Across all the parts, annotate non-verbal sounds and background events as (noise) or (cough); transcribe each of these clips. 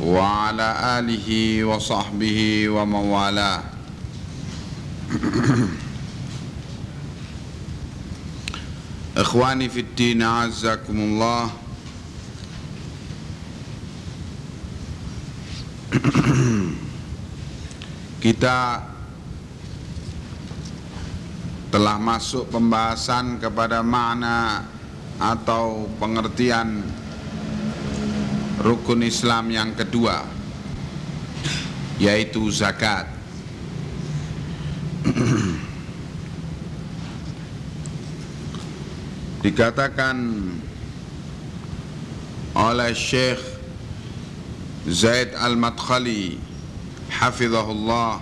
وعلى آله وصحبه ومن والاه إخواني في الدين أعزكم الله kita telah masuk pembahasan kepada makna atau pengertian rukun Islam yang kedua yaitu zakat. (clears throat) Dikatakan oleh Syekh Zaid Al-Madkhali hafizahullah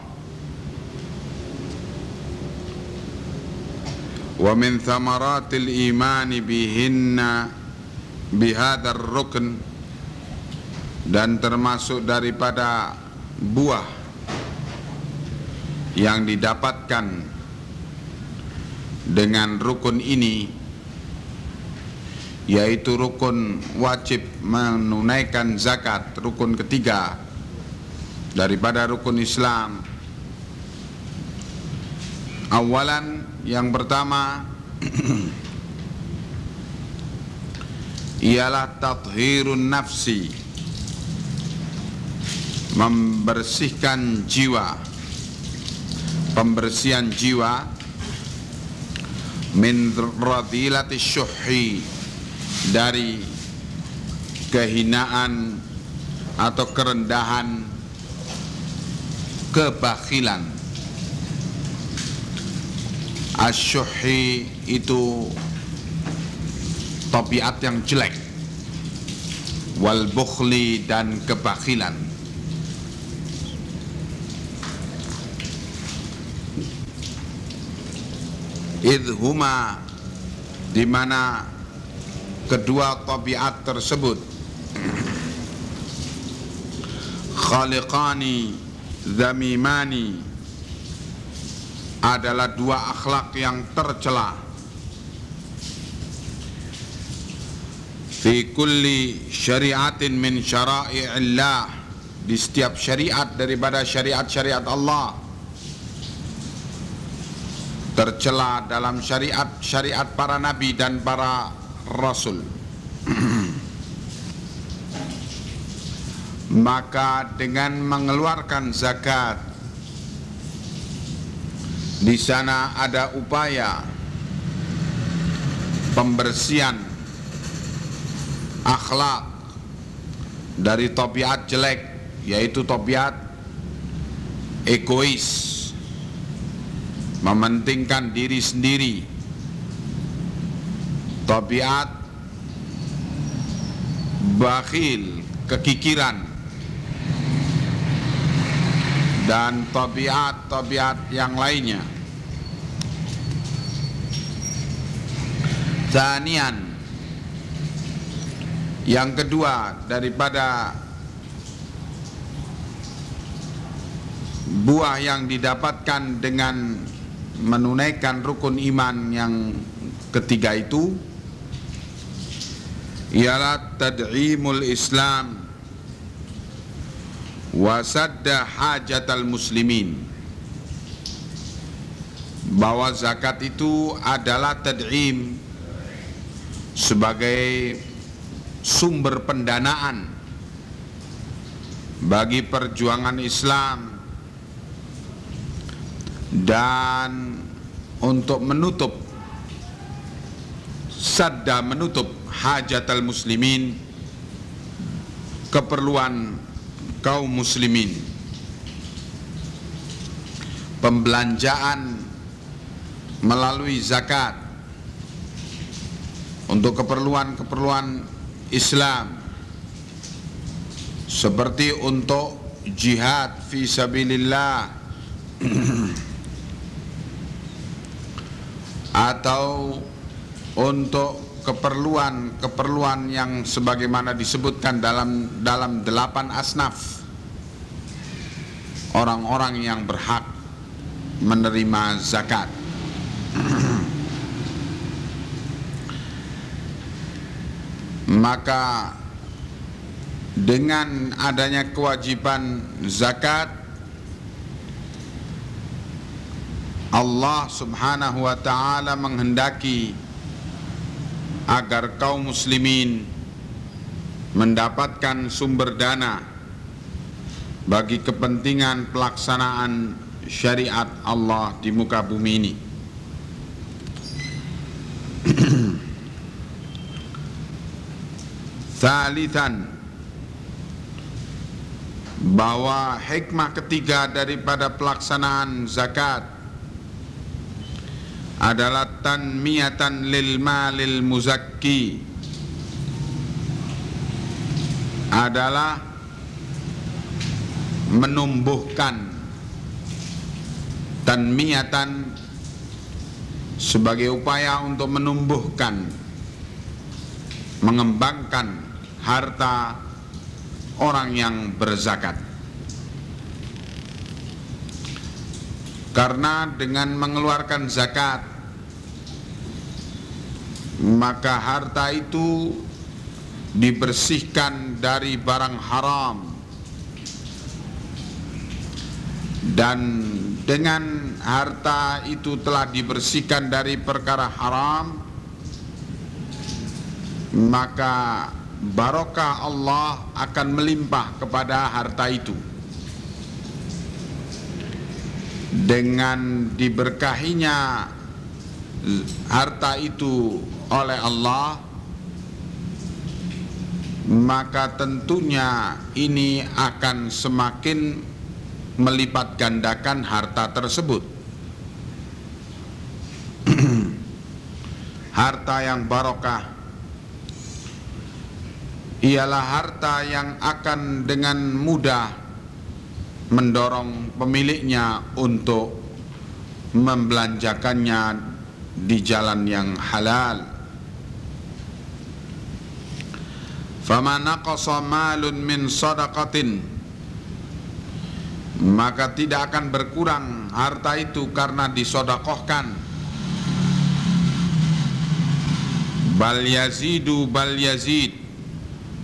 wa min thamaratil imani bihinna bihadar rukn dan termasuk daripada buah yang didapatkan dengan rukun ini yaitu rukun wajib menunaikan zakat rukun ketiga daripada rukun Islam. Awalan yang pertama (clears throat) ialah tathhirun nafsi membersihkan jiwa. Pembersihan jiwa min radilati syuhi dari kehinaan atau kerendahan kebakhilan asyuhi itu tabiat yang jelek. Wal bukhli dan kebakhilan idhuma di mana kedua tabiat tersebut. Khaliqani zamimani adalah dua akhlak yang tercela. Fi kulli syariatin min syara'i'illah di setiap syariat daripada syariat-syariat Allah tercela dalam syariat-syariat para nabi dan para rasul. (clears throat) Maka dengan mengeluarkan zakat di sana ada upaya pembersihan akhlak dari tabiat jelek yaitu tabiat egois mementingkan diri sendiri. Tabiat bakhil kekikiran. Dan tabiat-tabiat yang lainnya. Tanian yang kedua daripada buah yang didapatkan dengan menunaikan rukun iman yang ketiga itu ialah tad'imul Islam wa hajatal muslimin. Bahwa zakat itu adalah tad'im sebagai sumber pendanaan bagi perjuangan Islam dan untuk menutup sadda menutup hajat al muslimin keperluan kaum muslimin. Pembelanjaan melalui zakat untuk keperluan-keperluan Islam seperti untuk jihad fi sabilillah (clears throat) atau untuk keperluan-keperluan yang sebagaimana disebutkan dalam dalam delapan asnaf orang-orang yang berhak menerima zakat. (clears throat) Maka dengan adanya kewajiban zakat Allah Subhanahu wa taala menghendaki agar kaum muslimin mendapatkan sumber dana bagi kepentingan pelaksanaan syariat Allah di muka bumi ini. (clears throat) Thalithan bahwa hikmah ketiga daripada pelaksanaan zakat adalah tanmiyatan lil malil muzakki. Adalah menumbuhkan tanmiyatan sebagai upaya untuk menumbuhkan mengembangkan harta orang yang berzakat karena dengan mengeluarkan zakat maka harta itu dibersihkan dari barang haram. Dan dengan harta itu telah dibersihkan dari perkara haram maka barokah Allah akan melimpah kepada harta itu dengan diberkahinya harta itu oleh Allah maka tentunya ini akan semakin melipat gandakan harta tersebut. (clears throat) Harta yang barokah ialah harta yang akan dengan mudah mendorong pemiliknya untuk membelanjakannya di jalan yang halal. Fama naqasa malun min sadaqatin. Maka tidak akan berkurang harta itu karena disodakohkan. Bal yazidu bal yazid.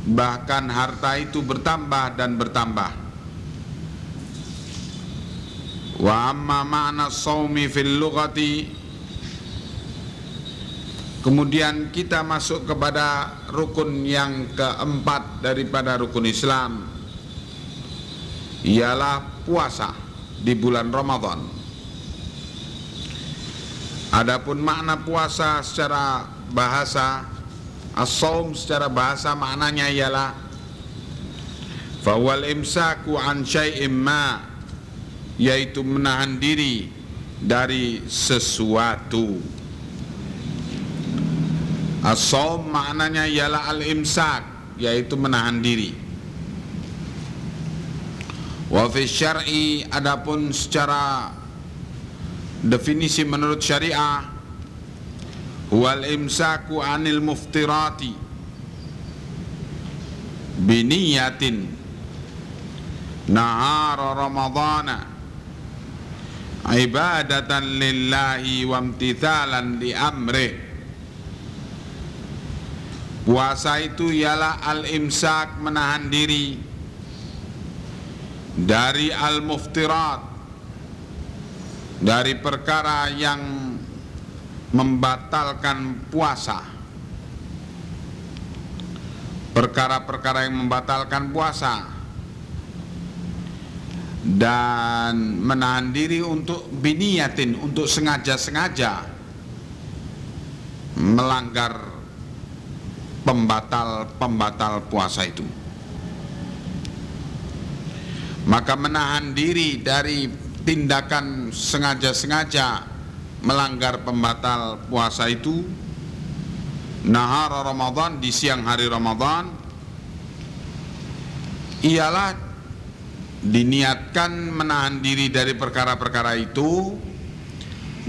Bahkan harta itu bertambah dan bertambah wa amma ma'na saumi fil lughati. Kemudian kita masuk kepada rukun yang keempat daripada rukun Islam. Ialah puasa di bulan Ramadan. Adapun makna puasa secara bahasa As-sawm secara bahasa maknanya ialah Fawal imsaku an syai'im ma Yaitu menahan diri dari sesuatu. As-sawm maknanya ialah al-imsak yaitu menahan diri. Wa fi syar'i adapun secara definisi menurut syariah wal imsaku anil muftirati biniyatin nahara ramadana ibadatan lillahi wa imtithalan li amrih Puasa itu ialah al-imsak menahan diri dari al-muftirat dari perkara yang membatalkan puasa. Perkara-perkara yang membatalkan puasa dan menahan diri untuk biniatin untuk sengaja-sengaja melanggar pembatal-pembatal puasa itu. Maka menahan diri dari tindakan sengaja-sengaja melanggar pembatal puasa itu nahar Ramadan di siang hari Ramadan ialah diniatkan menahan diri dari perkara-perkara itu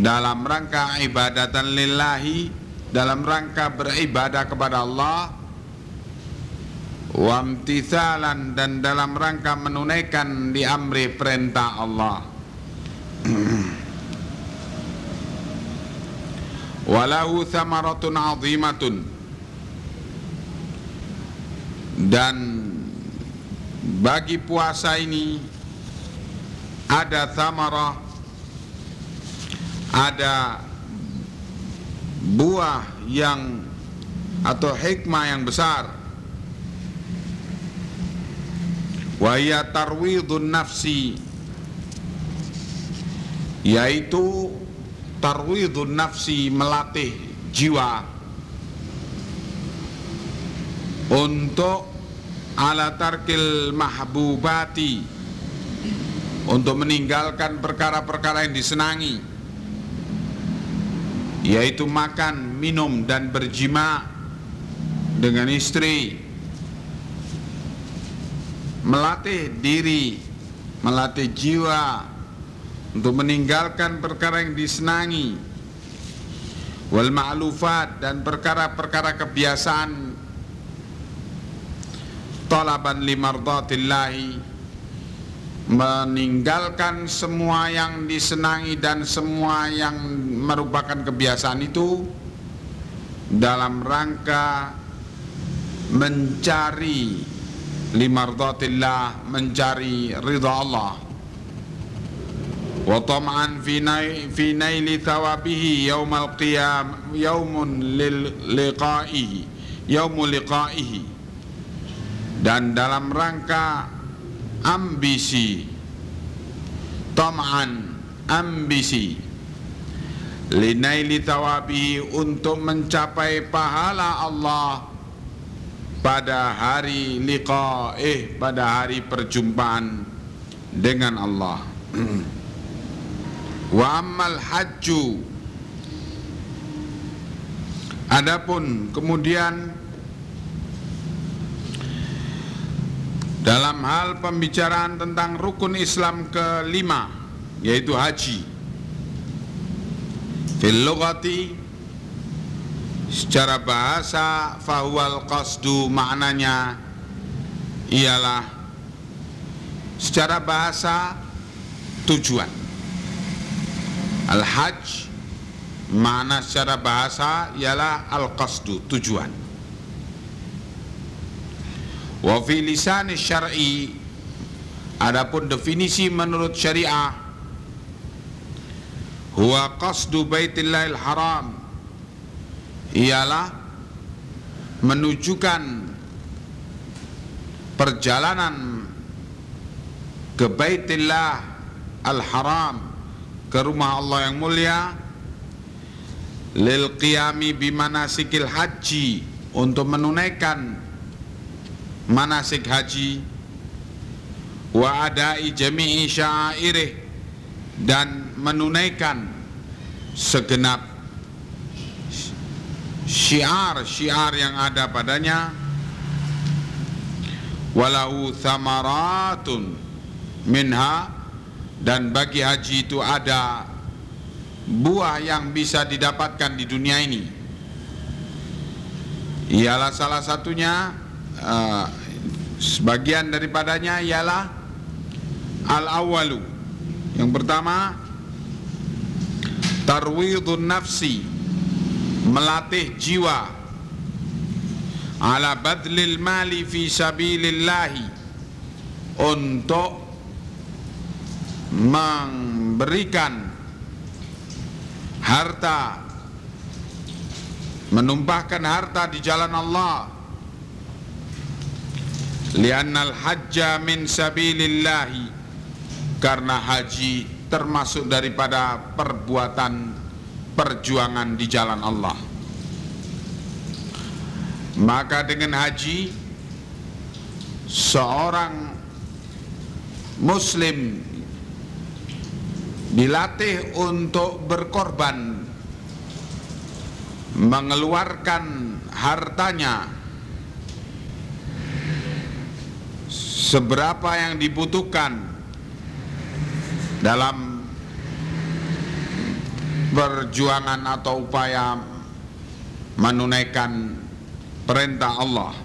dalam rangka ibadatan lillahi dalam rangka beribadah kepada Allah wamtithalan dan dalam rangka menunaikan di amri perintah Allah. (clears throat) Walahu thamaratun azimatun. Dan bagi puasa ini ada thamarah ada buah yang atau hikmah yang besar. Wa hiya tarwidun nafsi yaitu tarwidun nafsi melatih jiwa. Untuk ala tarkil mahbubati. Untuk meninggalkan perkara-perkara yang disenangi. Yaitu makan, minum dan berjima dengan istri. Melatih diri, melatih jiwa untuk meninggalkan perkara yang disenangi. Wal ma'lufat dan perkara-perkara kebiasaan talaban limardatillahi meninggalkan semua yang disenangi dan semua yang merupakan kebiasaan itu dalam rangka mencari limardhatillah mencari ridha Allah. Wa tam'an fi fi naili thawabihi yaumal qiyam yaumun lil liqa'ihi yaumul liqa'ihi dan dalam rangka ambisi tam'an ambisi linaili thawabihi untuk mencapai pahala Allah pada hari liqa'ih pada hari perjumpaan dengan Allah. (clears throat) Wa ammal hajju. Adapun kemudian dalam hal pembicaraan tentang rukun Islam kelima yaitu haji. Fil lughati secara bahasa fahual qasdu maknanya ialah secara bahasa tujuan. Al hajj makna secara bahasa ialah al qasdu tujuan wa fi lisan syar'i adapun definisi menurut syariah huwa qasdu baitillahil haram ialah menunjukkan perjalanan ke Baitillah Al-Haram ke rumah Allah yang mulia lil qiyami bimanasikil haji untuk menunaikan manasik haji wa adai jami'i sya'irih dan menunaikan segenap syiar-syiar yang ada padanya. Walau thamaratun minha dan bagi haji itu ada buah yang bisa didapatkan di dunia ini. Ialah salah satunya uh, sebagian daripadanya ialah al awalu yang pertama tarwidun nafsi melatih jiwa. Ala badlil mali fi sabilillahi untuk memberikan harta menumpahkan harta di jalan Allah liannal hajja min sabilillahi karena haji termasuk daripada perbuatan perjuangan di jalan Allah. Maka dengan haji seorang muslim dilatih untuk berkorban mengeluarkan hartanya seberapa yang dibutuhkan dalam perjuangan atau upaya menunaikan perintah Allah.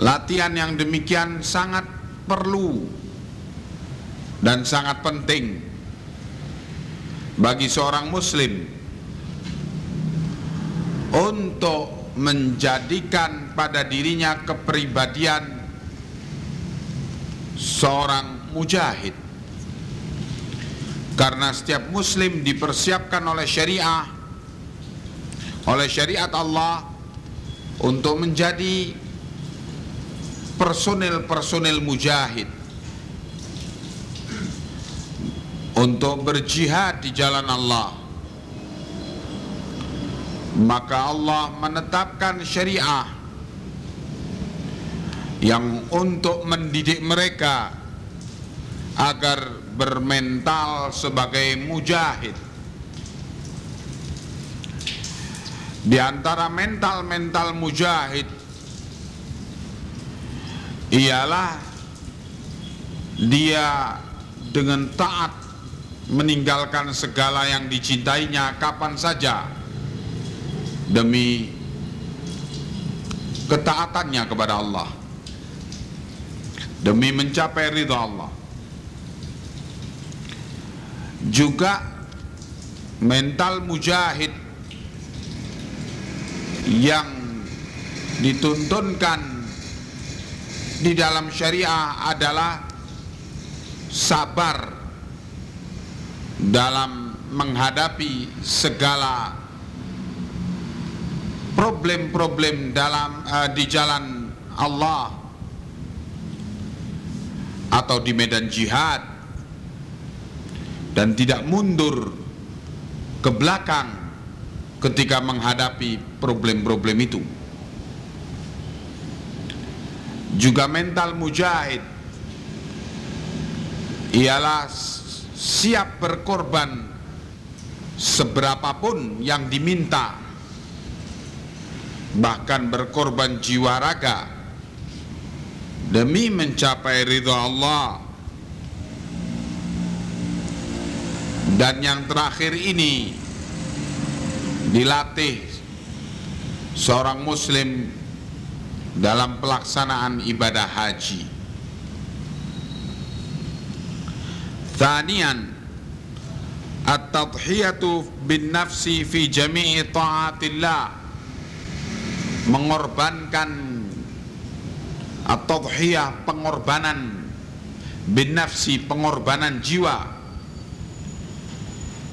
Latihan yang demikian sangat perlu dan sangat penting bagi seorang muslim untuk menjadikan pada dirinya kepribadian seorang mujahid. Karena setiap muslim dipersiapkan oleh syariah oleh syariat Allah untuk menjadi personil-personil mujahid. Untuk berjihad di jalan Allah maka Allah menetapkan syariah yang untuk mendidik mereka agar bermental sebagai mujahid. Di antara mental-mental mujahid ialah dia dengan taat meninggalkan segala yang dicintainya kapan saja demi ketaatannya kepada Allah demi mencapai ridha Allah. Juga mental mujahid yang dituntunkan di dalam syariah adalah sabar dalam menghadapi segala problem-problem dalam uh, di jalan Allah atau di medan jihad dan tidak mundur ke belakang ketika menghadapi problem-problem itu. Juga mental mujahid ialah siap berkorban seberapapun yang diminta bahkan berkorban jiwa raga demi mencapai ridha Allah. Dan yang terakhir ini dilatih seorang muslim dalam pelaksanaan ibadah haji. Thanian At-tadhiyatu bin nafsi fi jami'i ta'atillah Mengorbankan At-tadhiyah pengorbanan bin nafsi pengorbanan jiwa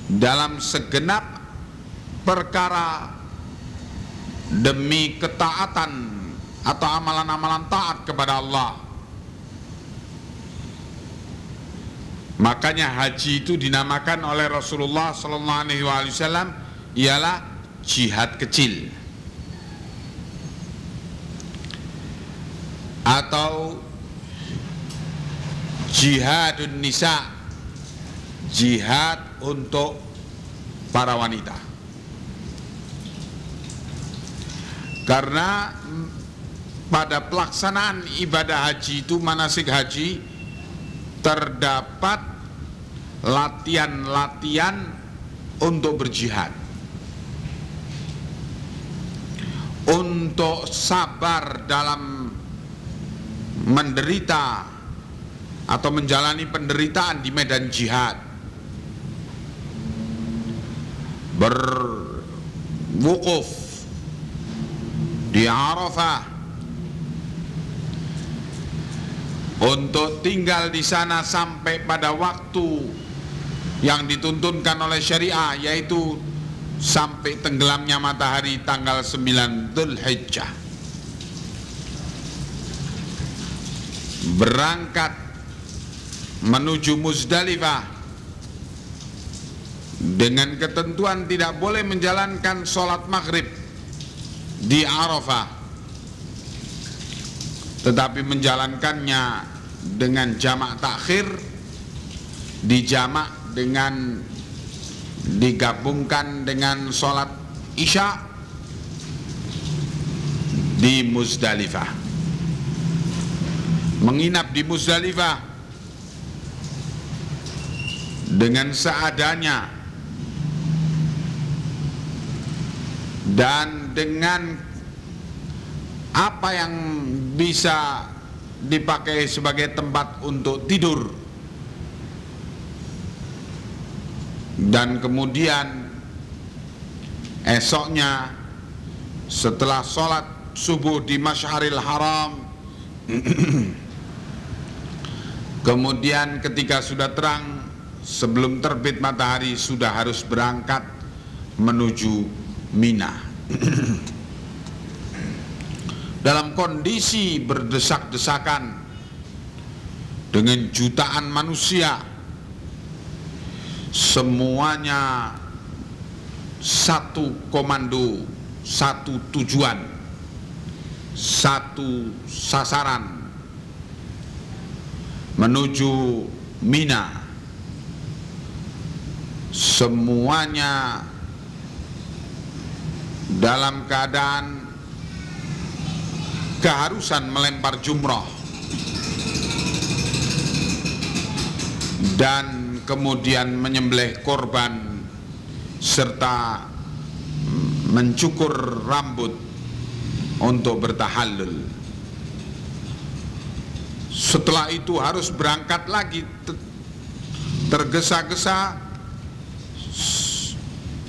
dalam segenap perkara demi ketaatan atau amalan-amalan taat kepada Allah. Makanya haji itu dinamakan oleh Rasulullah wasallam ialah jihad kecil. Atau jihadun nisa jihad untuk para wanita. Karena pada pelaksanaan ibadah haji itu manasik haji terdapat latihan-latihan untuk berjihad. Untuk sabar dalam menderita atau menjalani penderitaan di medan jihad. Berwukuf di Arafah untuk tinggal di sana sampai pada waktu yang dituntunkan oleh syariah yaitu sampai tenggelamnya matahari tanggal 9 Dhul berangkat menuju Muzdalifah dengan ketentuan tidak boleh menjalankan sholat maghrib di Arafah tetapi menjalankannya dengan jamak takhir dijamak dengan digabungkan dengan sholat isya di Muzdalifah menginap di Muzdalifah dengan seadanya dan dengan apa yang bisa dipakai sebagai tempat untuk tidur. Dan kemudian esoknya setelah sholat subuh di Masyaril Haram (clears throat) kemudian ketika sudah terang sebelum terbit matahari sudah harus berangkat menuju Mina. (clears throat) Dalam kondisi berdesak-desakan dengan jutaan manusia semuanya satu komando, satu tujuan, satu sasaran menuju Mina. Semuanya dalam keadaan keharusan melempar jumroh dan kemudian menyembelih korban serta mencukur rambut untuk bertahallul setelah itu harus berangkat lagi. Tergesa-gesa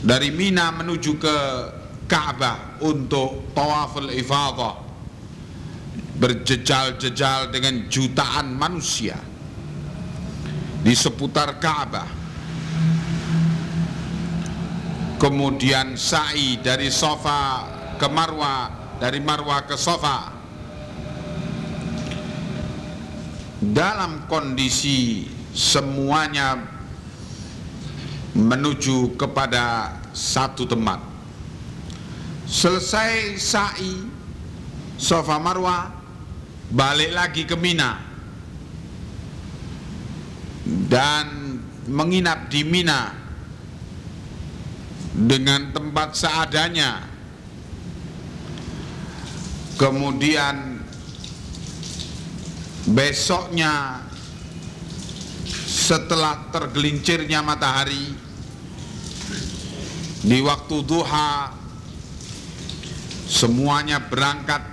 dari Mina menuju ke Ka'bah untuk tawaful ifadah. Berjejal-jejal dengan jutaan manusia di seputar Ka'bah. Kemudian sa'i dari sofa ke marwa dari marwa ke sofa dalam kondisi semuanya menuju kepada satu tempat. Selesai sa'i sofa marwa balik lagi ke Mina. Dan menginap di Mina dengan tempat seadanya. Kemudian besoknya setelah tergelincirnya matahari di waktu duha semuanya berangkat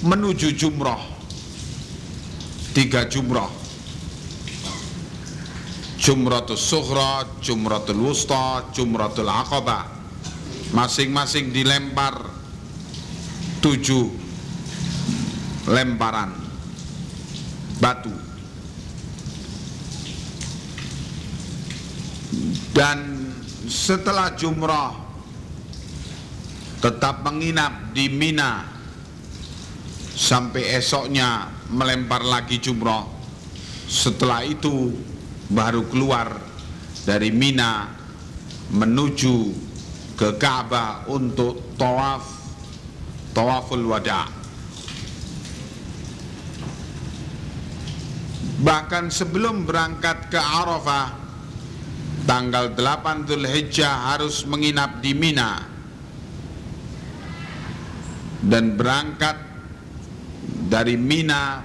menuju jumroh tiga jumroh. Jumratul suhra, jumratul wusta, jumratul aqabah masing-masing dilempar tujuh lemparan batu. Dan setelah jumrah tetap menginap di Mina. Sampai esoknya melempar lagi jumroh setelah itu baru keluar dari Mina menuju ke Ka'bah untuk tawaf tawaful wada bahkan sebelum berangkat ke Arafah tanggal 8 Dhul Hijjah harus menginap di Mina. Dan berangkat dari Mina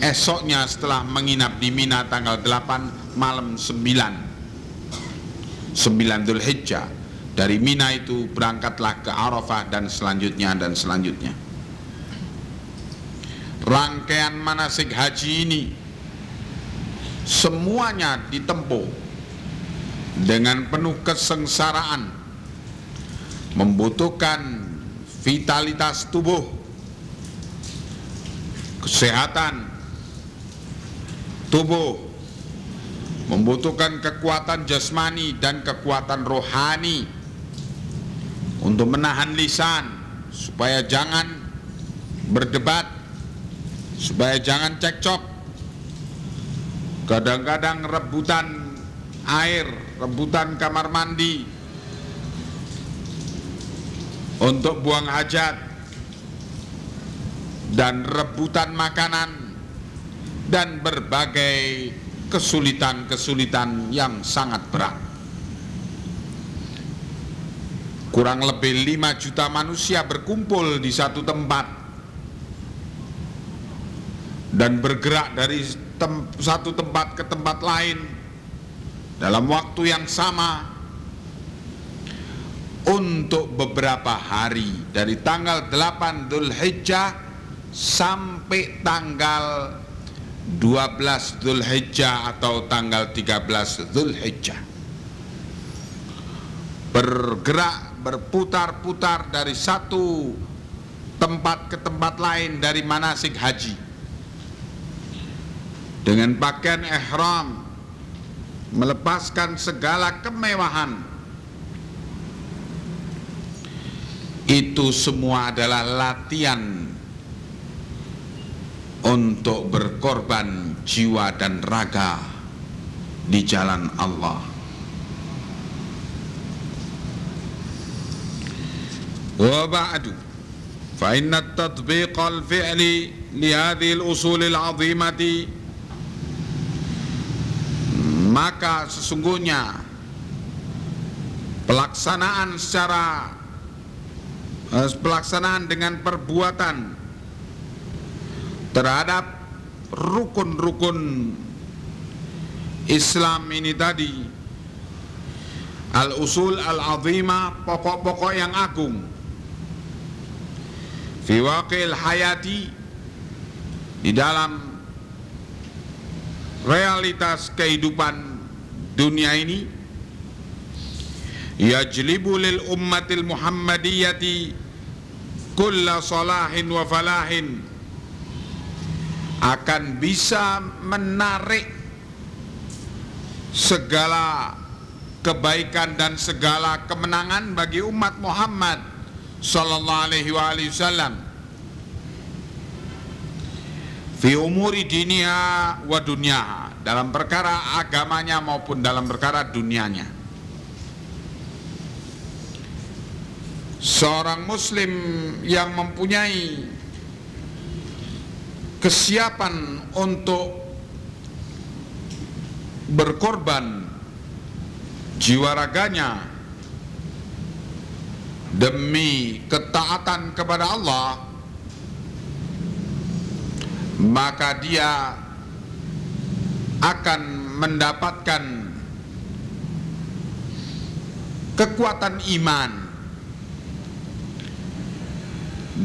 esoknya setelah menginap di Mina tanggal 8 malam 9 9 Dhul Hijjah dari Mina itu berangkatlah ke Arafah dan selanjutnya dan selanjutnya. Rangkaian manasik haji ini semuanya ditempuh dengan penuh kesengsaraan membutuhkan vitalitas tubuh kesehatan tubuh membutuhkan kekuatan jasmani dan kekuatan rohani untuk menahan lisan supaya jangan berdebat supaya jangan cekcok kadang-kadang rebutan air rebutan kamar mandi. Untuk buang hajat. Dan rebutan makanan. Dan berbagai kesulitan-kesulitan yang sangat berat. kurang lebih 5 juta manusia berkumpul di satu tempat. Dan bergerak dari tem satu tempat ke tempat lain dalam waktu yang sama untuk beberapa hari dari tanggal 8 Dhul Hijjah sampai tanggal 12 Dhul Hijjah atau tanggal 13 Dhul Hijjah bergerak berputar-putar dari satu tempat ke tempat lain dari manasik haji dengan pakaian ihram melepaskan segala kemewahan. Itu semua adalah latihan untuk berkorban jiwa dan raga di jalan Allah. Wa ba'du fa inna tatbiqal fi'li li hadhihi al-usul al-'azimati maka sesungguhnya pelaksanaan secara eh, pelaksanaan dengan perbuatan terhadap rukun-rukun Islam ini tadi al-usul al-azimah pokok-pokok yang agung fi waqil hayati di dalam realitas kehidupan dunia ini yajlibu lil ummatil muhammadiyati kulla salahin wa falahin akan bisa menarik segala kebaikan dan segala kemenangan bagi umat Muhammad sallallahu alaihi wasallam fi umuri dinia wa dunia dalam perkara agamanya maupun dalam perkara dunianya. Seorang muslim yang mempunyai kesiapan untuk berkorban jiwa raganya demi ketaatan kepada Allah maka dia akan mendapatkan kekuatan iman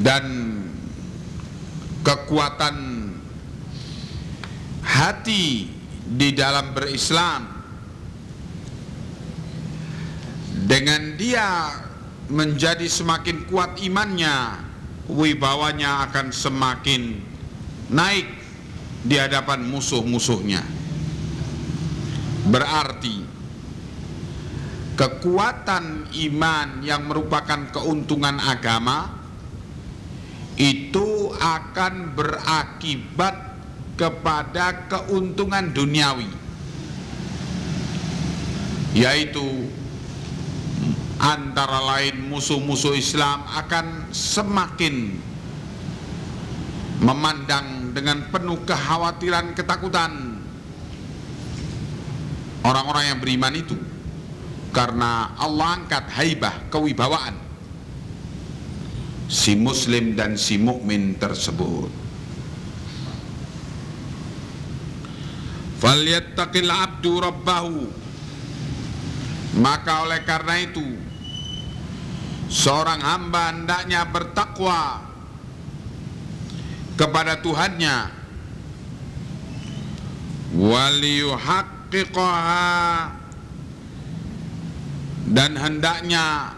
dan kekuatan hati di dalam berislam. Dengan dia menjadi semakin kuat imannya, wibawanya akan semakin naik di hadapan musuh-musuhnya. Berarti kekuatan iman yang merupakan keuntungan agama itu akan berakibat kepada keuntungan duniawi yaitu antara lain musuh-musuh Islam akan semakin memandang dengan penuh kekhawatiran ketakutan. Orang-orang yang beriman itu karena Allah angkat haibah kewibawaan. Si muslim dan si mukmin tersebut. Falyattaqil abdu rabbahu. Maka oleh karena itu seorang hamba hendaknya bertakwa kepada Tuhannya. Waliyuhaqqiqaha. Dan hendaknya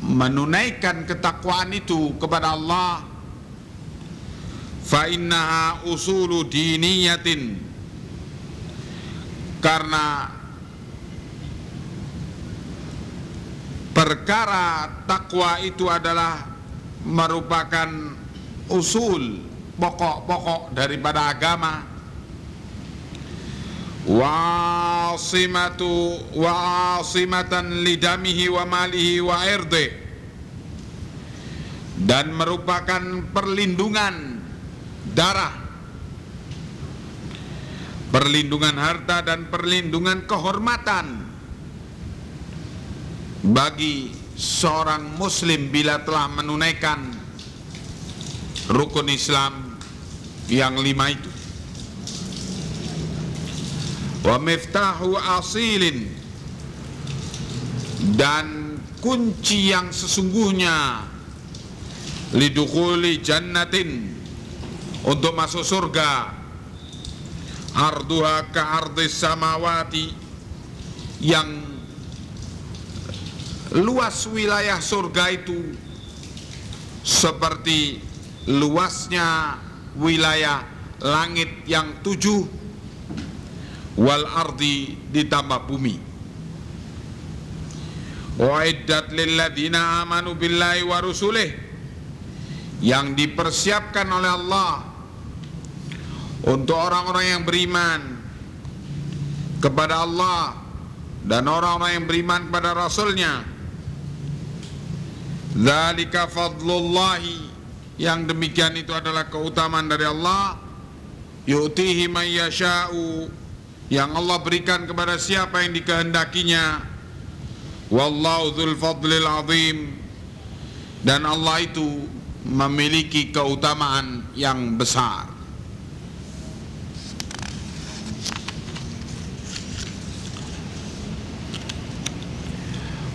menunaikan ketakwaan itu kepada Allah. Fa innaha usulu diniyatin. Karena perkara takwa itu adalah merupakan usul pokok-pokok daripada agama. Wasimatu wasimatan lidamihi wa malihi wa irdi. Dan merupakan perlindungan darah. Perlindungan harta dan perlindungan kehormatan bagi seorang muslim bila telah menunaikan rukun Islam yang lima itu. Wa miftahu asilin. Dan kunci yang sesungguhnya lidukhuli jannatin untuk masuk surga. Arduha ka ardis samawati yang luas wilayah surga itu seperti luasnya wilayah langit yang tujuh wal ardi ditambah bumi. Wa'iddat lilladzina amanu billahi wa rusulih yang dipersiapkan oleh Allah untuk orang-orang yang beriman kepada Allah dan orang-orang yang beriman kepada Rasulnya. Zalika fadlullahi yang demikian itu adalah keutamaan dari Allah. Yu'tihi man yasha'u. Yang Allah berikan kepada siapa yang dikehendakinya. Wallahu dzul fadlil azim. Dan Allah itu memiliki keutamaan yang besar.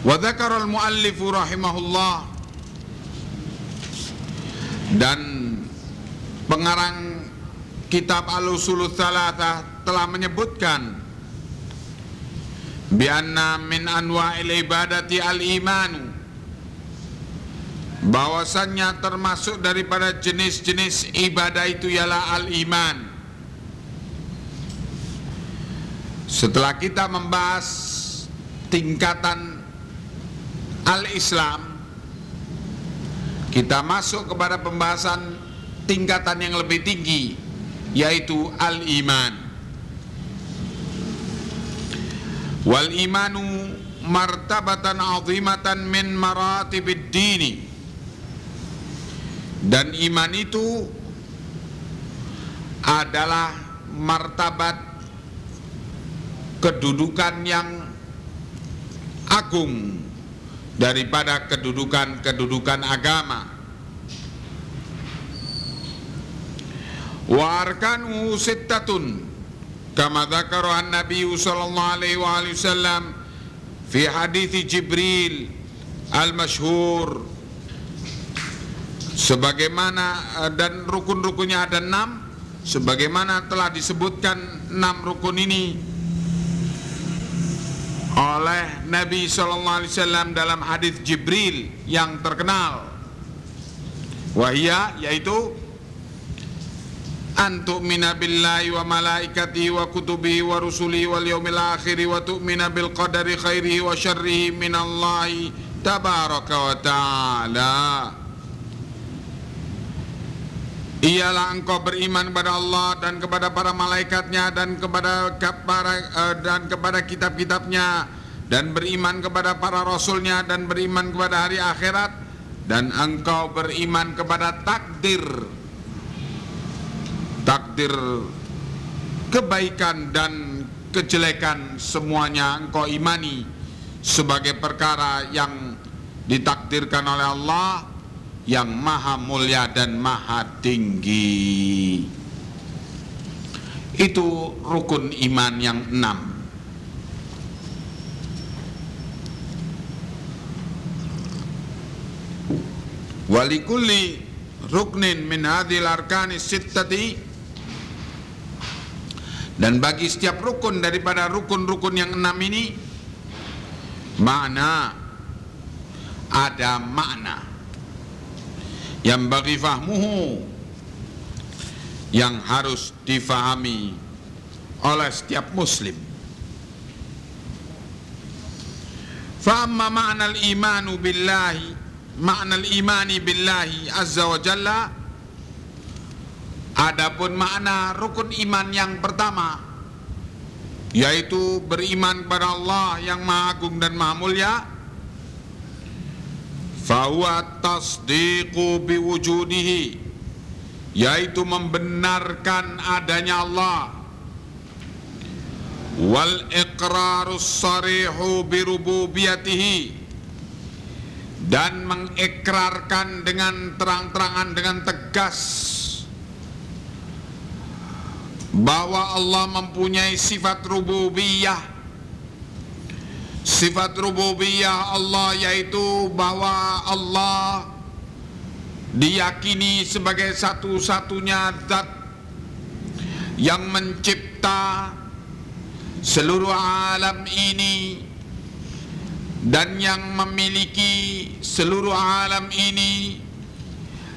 Wa dzakara al-muallif rahimahullah dan pengarang kitab Al-Usul telah menyebutkan bianna min anwa'il ibadati al-imanu bahwasannya termasuk daripada jenis-jenis ibadah itu ialah al-iman. Setelah kita membahas tingkatan al-islam kita masuk kepada pembahasan tingkatan yang lebih tinggi yaitu al-iman. Wal imanu martabatan azimatan min maratibid dini. Dan iman itu adalah martabat kedudukan yang agung daripada kedudukan-kedudukan agama. Wa arkanu sittatun kama dzakara an-nabiy sallallahu alaihi wa alihi wasallam fi hadis Jibril al-masyhur sebagaimana dan rukun-rukunnya ada enam sebagaimana telah disebutkan enam rukun ini oleh Nabi Sallallahu Alaihi Wasallam dalam hadis Jibril yang terkenal. Wahia yaitu antuk billahi wa malaikatihi wa kutubihi wa rusulihi wal yaumil akhir wa tu'mina bil qadari khairihi wa syarrihi minallahi tabaraka wa ta'ala Ialah engkau beriman kepada Allah dan kepada para malaikatnya dan kepada para uh, dan kepada kitab-kitabnya dan beriman kepada para rasulnya dan beriman kepada hari akhirat dan engkau beriman kepada takdir. Takdir kebaikan dan kejelekan semuanya engkau imani sebagai perkara yang ditakdirkan oleh Allah yang maha mulia dan maha tinggi. Itu rukun iman yang enam. Walikulli ruknin min hadhil arkani sittati. Dan bagi setiap rukun daripada rukun-rukun yang enam ini makna ada makna yang bagi fahmuhu yang harus difahami oleh setiap muslim. Fa'amma ma'na al-imanu billahi Ma'na al-imani billahi azza wa jalla Adapun makna rukun iman yang pertama Yaitu beriman kepada Allah yang maha agung dan maha mulia fahuwa tasdiqu biwujudihi yaitu membenarkan adanya Allah. Wal iqrarus sarihu birububiyatihi dan mengikrarkan dengan terang-terangan dengan tegas bahwa Allah mempunyai sifat rububiyah sifat rububiyah Allah yaitu bahwa Allah diyakini sebagai satu-satunya zat yang mencipta seluruh alam ini dan yang memiliki seluruh alam ini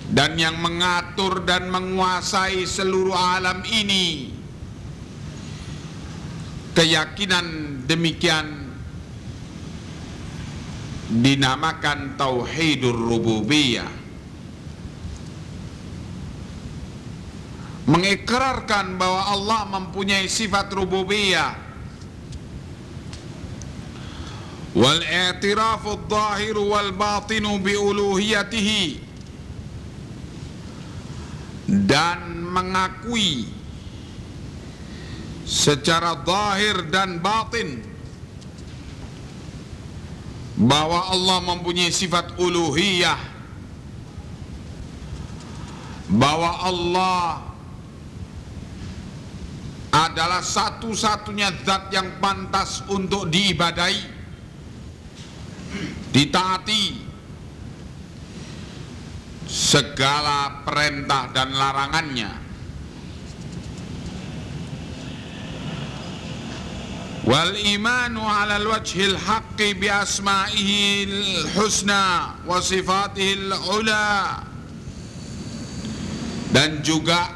dan yang mengatur dan menguasai seluruh alam ini. Keyakinan demikian dinamakan tauhidur rububiyah. Mengikrarkan bahwa Allah mempunyai sifat rububiyah. Wal i'tirafu adh-dhahiru wal batinu bi uluhiyatihi. Dan mengakui secara zahir dan batin bahwa Allah mempunyai sifat uluhiyah. Bahwa Allah adalah satu-satunya zat yang pantas untuk diibadai ditaati segala perintah dan larangannya wal imanu ala al-wajhil haqqi bi asma'ihi al-husna wa sifatihi al-ula dan juga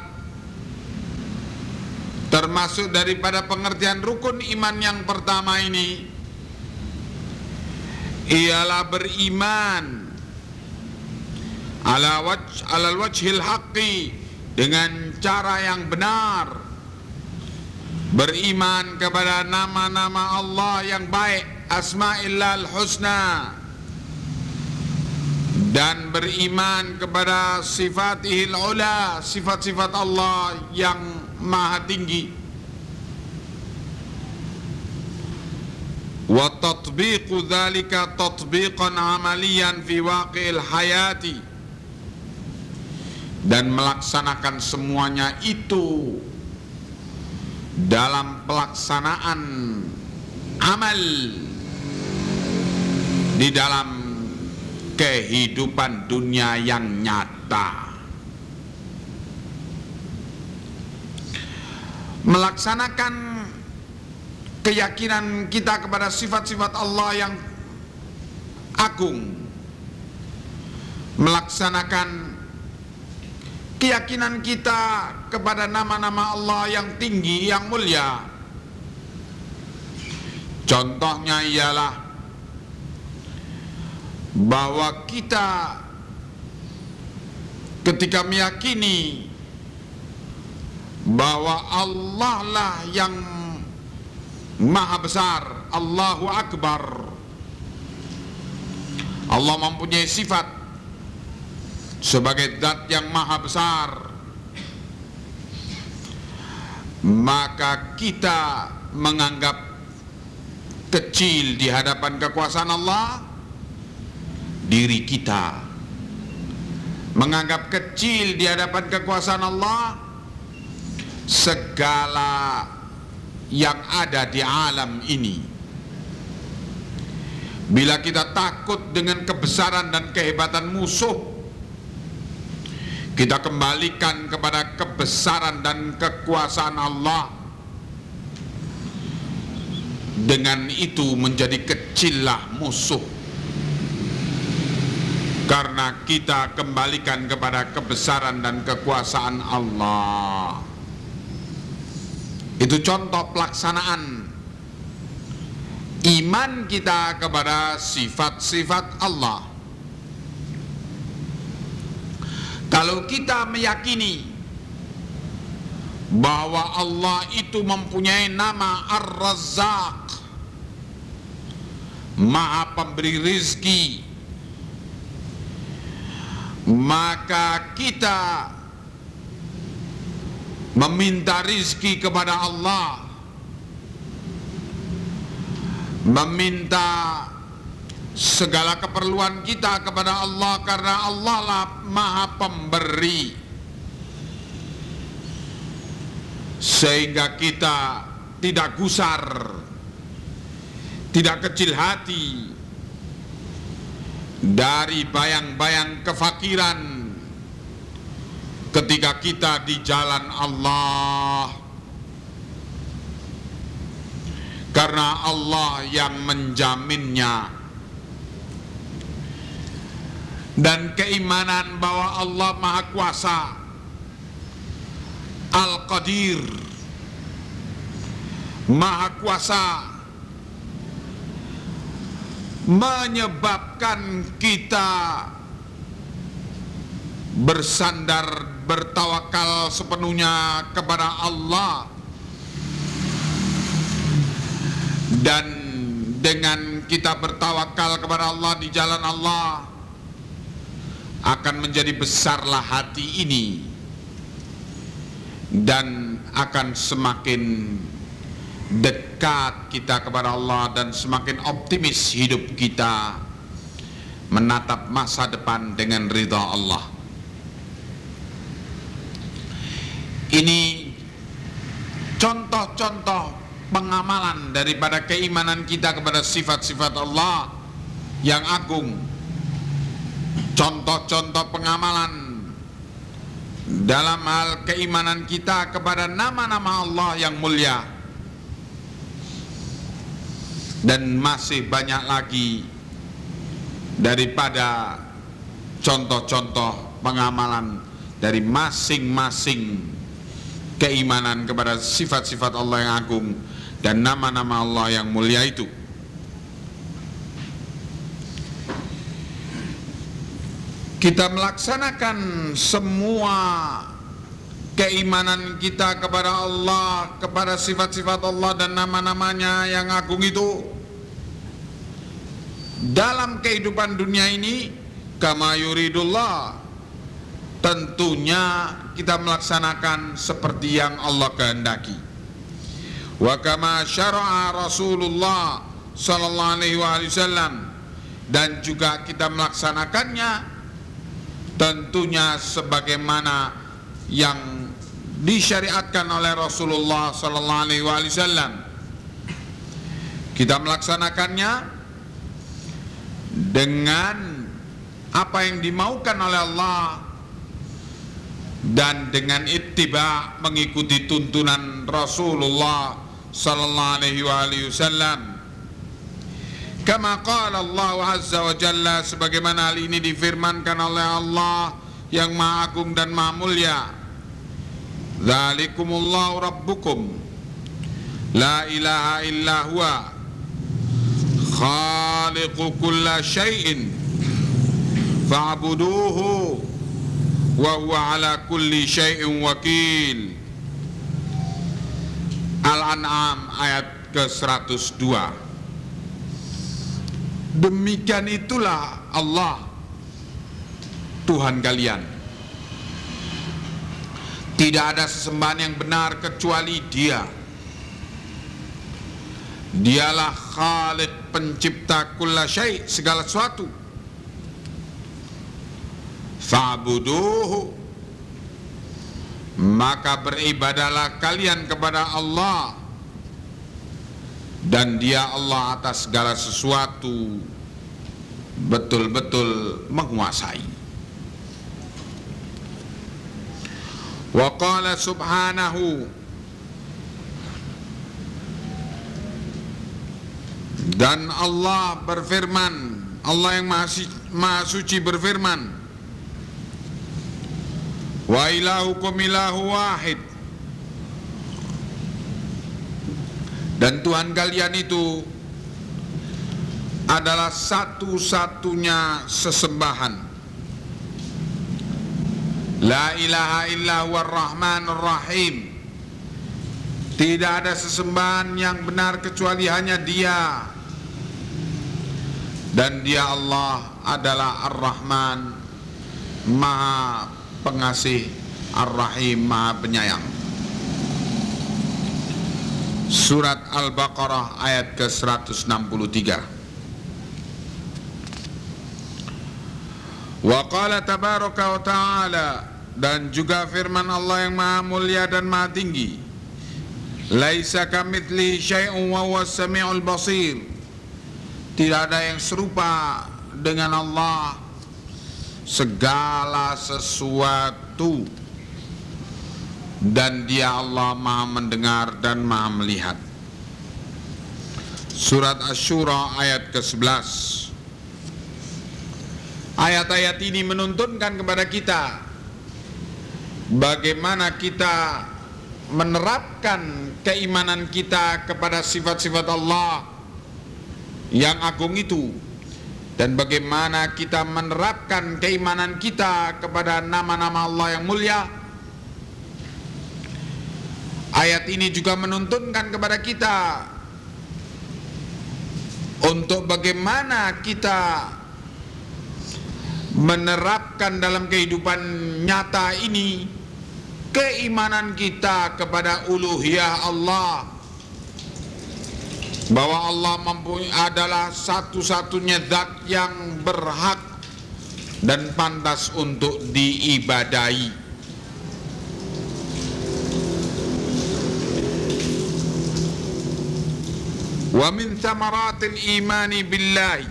termasuk daripada pengertian rukun iman yang pertama ini ialah beriman ala wajh ala wajhil haqqi dengan cara yang benar beriman kepada nama-nama Allah yang baik asma'illal husna. Dan beriman kepada sifatihil ula sifat-sifat Allah yang maha tinggi. Wa tatbiqu dhalika tatbiqan amaliyan fi waqi'il hayati. Dan melaksanakan semuanya itu dalam pelaksanaan amal di dalam kehidupan dunia yang nyata. Melaksanakan keyakinan kita kepada sifat-sifat Allah yang agung. Melaksanakan keyakinan kita kepada nama-nama Allah yang tinggi, yang mulia. Contohnya ialah bahwa kita ketika meyakini bahwa Allah lah yang maha besar, Allahu Akbar. Allah mempunyai sifat sebagai zat yang maha besar. Maka kita menganggap kecil di hadapan kekuasaan Allah diri kita. Menganggap kecil di hadapan kekuasaan Allah segala yang ada di alam ini. Bila kita takut dengan kebesaran dan kehebatan musuh kita kembalikan kepada kebesaran dan kekuasaan Allah. Dengan itu menjadi kecillah musuh. Karena kita kembalikan kepada kebesaran dan kekuasaan Allah. Itu contoh pelaksanaan iman kita kepada sifat-sifat Allah Kalau kita meyakini bahwa Allah itu mempunyai nama Ar-Razzaq Maha pemberi rizki Maka kita Meminta rizki kepada Allah Meminta segala keperluan kita kepada Allah karena Allah lah maha pemberi. Sehingga kita tidak gusar tidak kecil hati dari bayang-bayang kefakiran ketika kita di jalan Allah. Karena Allah yang menjaminnya dan keimanan bahwa Allah Maha Kuasa Al-Qadir Maha Kuasa menyebabkan kita bersandar bertawakal sepenuhnya kepada Allah. Dan dengan kita bertawakal kepada Allah di jalan Allah akan menjadi besarlah hati ini dan akan semakin dekat kita kepada Allah dan semakin optimis hidup kita menatap masa depan dengan ridha Allah. Ini contoh-contoh pengamalan daripada keimanan kita kepada sifat-sifat Allah yang agung. Contoh-contoh pengamalan dalam hal keimanan kita kepada nama-nama Allah yang mulia dan masih banyak lagi daripada contoh-contoh pengamalan dari masing-masing keimanan kepada sifat-sifat Allah yang agung dan nama-nama Allah yang mulia itu. Kita melaksanakan semua keimanan kita kepada Allah, kepada sifat-sifat Allah dan nama-namanya yang agung itu dalam kehidupan dunia ini kama yuridullah tentunya kita melaksanakan seperti yang Allah kehendaki. Wa kama syara'a Rasulullah sallallahu alaihi wasallam dan juga kita melaksanakannya tentunya sebagaimana yang disyariatkan oleh Rasulullah sallallahu alaihi wasallam. Kita melaksanakannya dengan apa yang dimaukan oleh Allah dan dengan ittiba mengikuti tuntunan Rasulullah sallallahu alaihi wasallam kama qala Allah azza wa jalla sebagaimana hal ini difirmankan oleh Allah yang maha agung dan maha mulia. Zalikumullahu rabbukum. La ilaha illa huwa. Khaliqu kulla syai'in fa'buduhu wa huwa ala kulli syai'in wakil. Al-An'am ayat ke-102 Demikian itulah Allah Tuhan kalian. Tidak ada sesembahan yang benar kecuali dia. Dialah Khalik pencipta kulla syai segala sesuatu. Fa'buduhu. Maka beribadalah kalian kepada Allah Dan dia Allah atas segala sesuatu Betul-betul menguasai. Wa qala subhanahu Dan Allah berfirman Allah yang maha, suci berfirman Wa ilahukum ilahu wahid Dan Tuhan kalian itu adalah satu-satunya sesembahan. La ilaha illa rahman rahim. Tidak ada sesembahan yang benar kecuali hanya dia. Dan dia Allah adalah Ar-Rahman Maha pengasih Ar-Rahim Maha penyayang Surat Al-Baqarah ayat ke-163. Wa qala tabaraka wa ta'ala dan juga firman Allah yang maha mulia dan maha tinggi Laisa kamitsli syai'un wa huwas samiul basir. Tidak ada yang serupa dengan Allah segala sesuatu dan dia Allah maha mendengar dan maha melihat. Surat Ash-Shura ayat ke-11 Ayat-ayat ini menuntunkan kepada kita bagaimana kita menerapkan keimanan kita kepada sifat-sifat Allah yang agung itu dan bagaimana kita menerapkan keimanan kita kepada nama-nama Allah yang mulia ayat ini juga menuntunkan kepada kita untuk bagaimana kita menerapkan dalam kehidupan nyata ini keimanan kita kepada uluhiyah Allah bahwa Allah mempunyai adalah satu-satunya zat yang berhak dan pantas untuk diibadai. Wa min thamaratil imani billahi.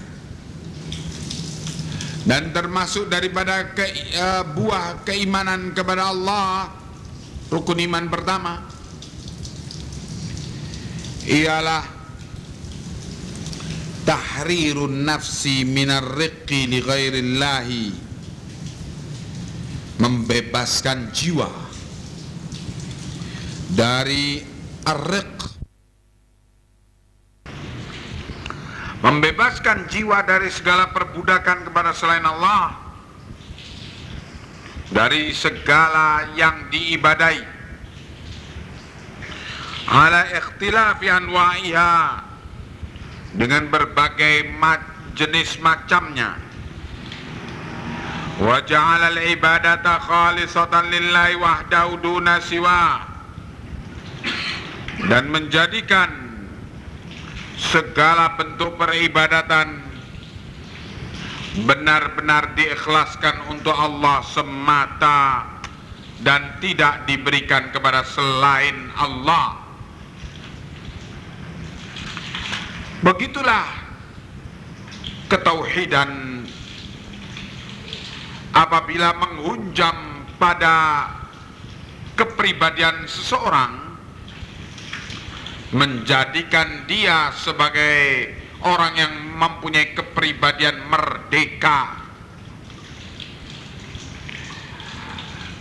Dan termasuk daripada ke, uh, buah keimanan kepada Allah rukun iman pertama ialah tahrirun nafsi minar riqqi li ghairillahi. Membebaskan jiwa dari ar-riq membebaskan jiwa dari segala perbudakan kepada selain Allah dari segala yang diibadai. Ala ikhtilafi anwa'iha dengan berbagai jenis macamnya. Wa ja'ala al-ibadata khalisatan lillahi wahdahu duna siwa dan menjadikan segala bentuk peribadatan benar-benar diikhlaskan untuk Allah semata dan tidak diberikan kepada selain Allah. Begitulah ketauhidan apabila menghunjam pada kepribadian seseorang menjadikan dia sebagai orang yang mempunyai kepribadian merdeka.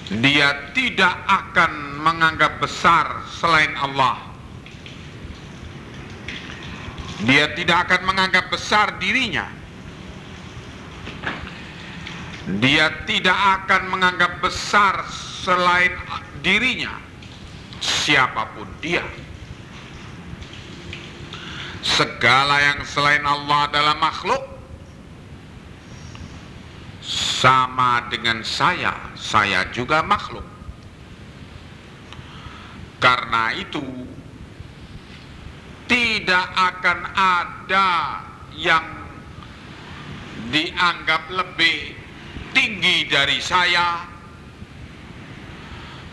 Dia tidak akan menganggap besar selain Allah. Dia tidak akan menganggap besar dirinya. Dia tidak akan menganggap besar selain dirinya, siapa pun dia segala yang selain Allah adalah makhluk. Sama dengan saya saya juga makhluk. Karena itu tidak akan ada yang dianggap lebih tinggi dari saya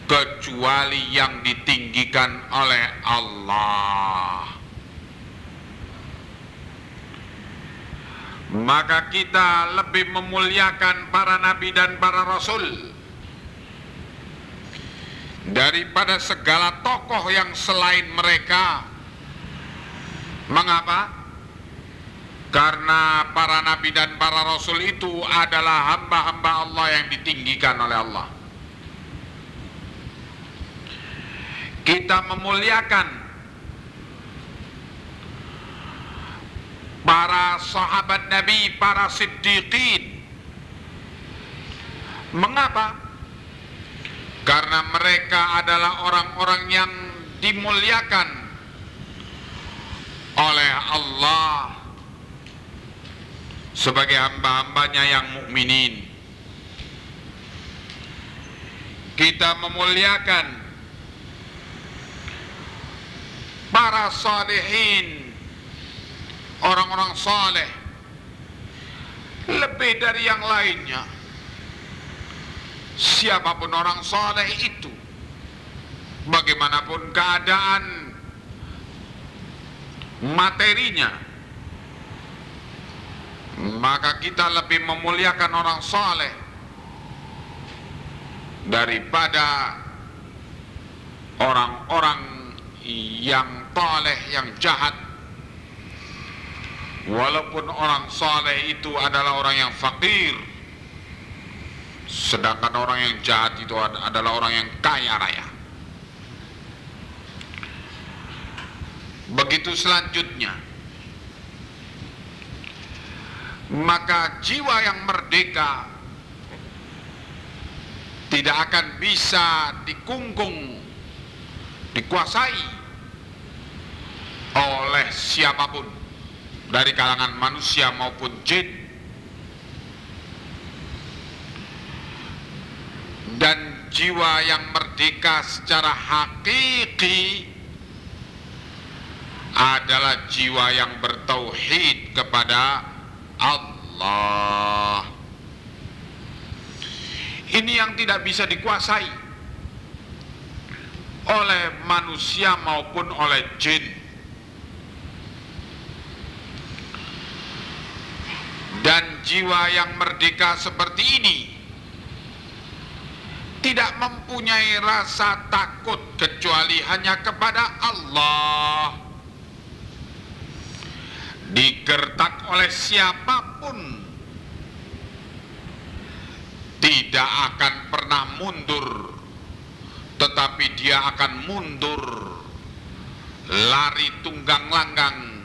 kecuali yang ditinggikan oleh Allah maka kita lebih memuliakan para nabi dan para rasul daripada segala tokoh yang selain mereka. Mengapa? Karena para nabi dan para rasul itu adalah hamba-hamba Allah yang ditinggikan oleh Allah. Kita memuliakan para sahabat Nabi, para siddiqin. Mengapa? Karena mereka adalah orang-orang yang dimuliakan oleh Allah sebagai hamba-hambanya yang mukminin. Kita memuliakan para salihin orang-orang saleh. Lebih dari yang lainnya. Siapa pun orang soleh itu bagaimanapun keadaan materinya maka kita lebih memuliakan orang soleh daripada orang-orang yang toleh yang jahat walaupun orang soleh itu adalah orang yang fakir sedangkan orang yang jahat itu adalah orang yang kaya raya. Begitu selanjutnya maka jiwa yang merdeka tidak akan bisa dikungkung dikuasai oleh siapa pun dari kalangan manusia maupun jin dan jiwa yang merdeka secara hakiki adalah jiwa yang bertauhid kepada Allah. Ini yang tidak bisa dikuasai oleh manusia maupun oleh jin. Dan jiwa yang merdeka seperti ini tidak mempunyai rasa takut kecuali hanya kepada Allah. Digertak oleh siapa pun tidak akan pernah mundur tetapi dia akan mundur. Lari tunggang langgang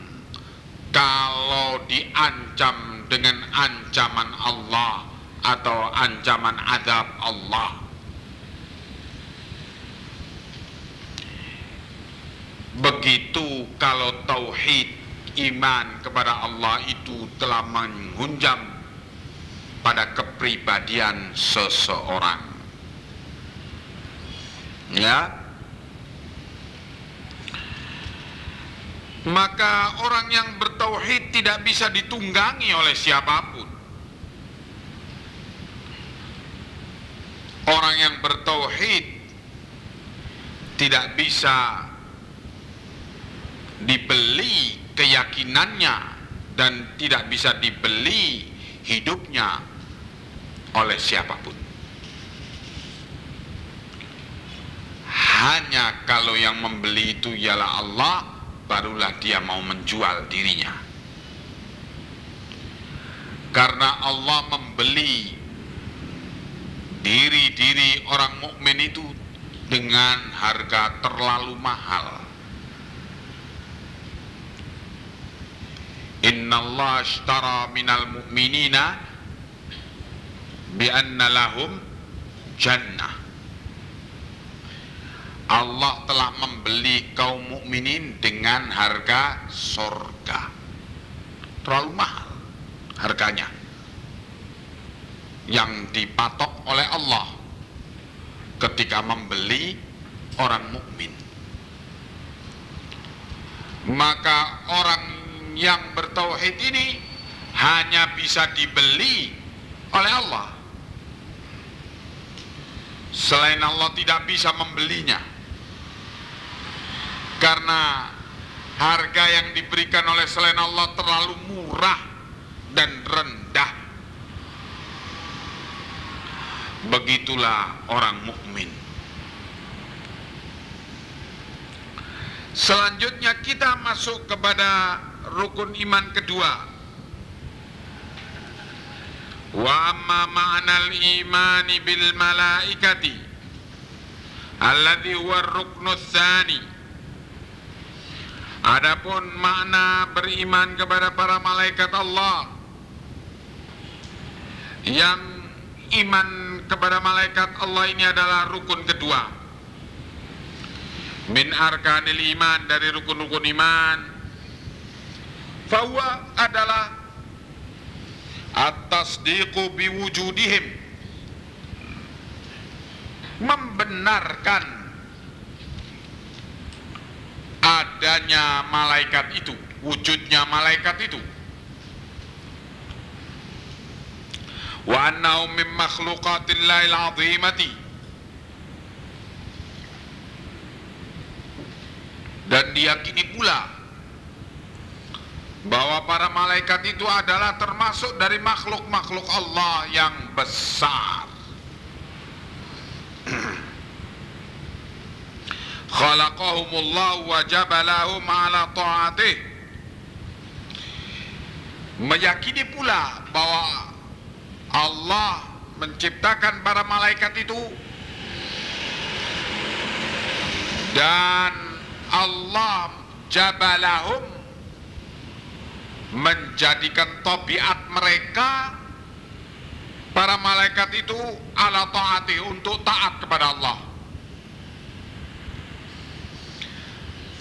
kalau diancam dengan ancaman Allah atau ancaman adab Allah begitu kalau tauhid iman kepada Allah itu telah menghunjam pada kepribadian seseorang. Ya. Maka orang yang bertauhid tidak bisa ditunggangi oleh siapa pun. Orang yang bertauhid tidak bisa dibeli keyakinannya dan tidak bisa dibeli hidupnya oleh siapa pun. Hanya kalau yang membeli itu ialah Allah, barulah dia mau menjual dirinya. Karena Allah membeli diri-diri orang mukmin itu dengan harga terlalu mahal. Inna Allah ashtara minal mu'minina bi'anna lahum jannah Allah telah membeli kaum mukminin dengan harga sorga terlalu mahal harganya yang dipatok oleh Allah ketika membeli orang mukmin maka orang yang bertauhid ini hanya bisa dibeli oleh Allah. Selain Allah tidak bisa membelinya. Karena harga yang diberikan oleh selain Allah terlalu murah dan rendah. Begitulah orang mukmin. Selanjutnya kita masuk kepada rukun iman kedua wa amma ma'nal imani bil malaikati alladhi huwa ruknu tsani Adapun makna beriman kepada para malaikat Allah yang iman kepada malaikat Allah ini adalah rukun kedua. Min arkanil iman dari rukun-rukun iman. Fahuwa adalah atas diku biwujudihim. Membenarkan adanya malaikat itu wujudnya malaikat itu. Wa annahu min makhluqatillahil azimati dan diyakini pula bahwa para malaikat itu adalah termasuk dari makhluk-makhluk Allah yang besar (clears throat) khalaqahumullah wa jabalahum ala ta'atih meyakini pula bahwa Allah menciptakan para malaikat itu dan Allah jabalahum menjadikan tabiat mereka para malaikat itu ala taati untuk taat kepada Allah.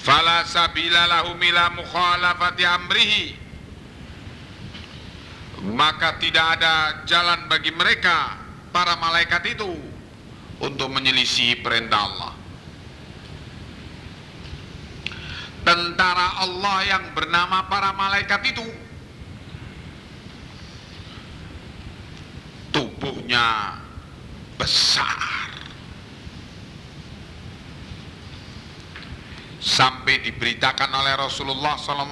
Fala sabila lahum ila mukhalafati amrihi. Maka tidak ada jalan bagi mereka para malaikat itu untuk menyelisih perintah Allah. Tentara Allah yang bernama para malaikat itu tubuhnya besar sampai diberitakan oleh Rasulullah SAW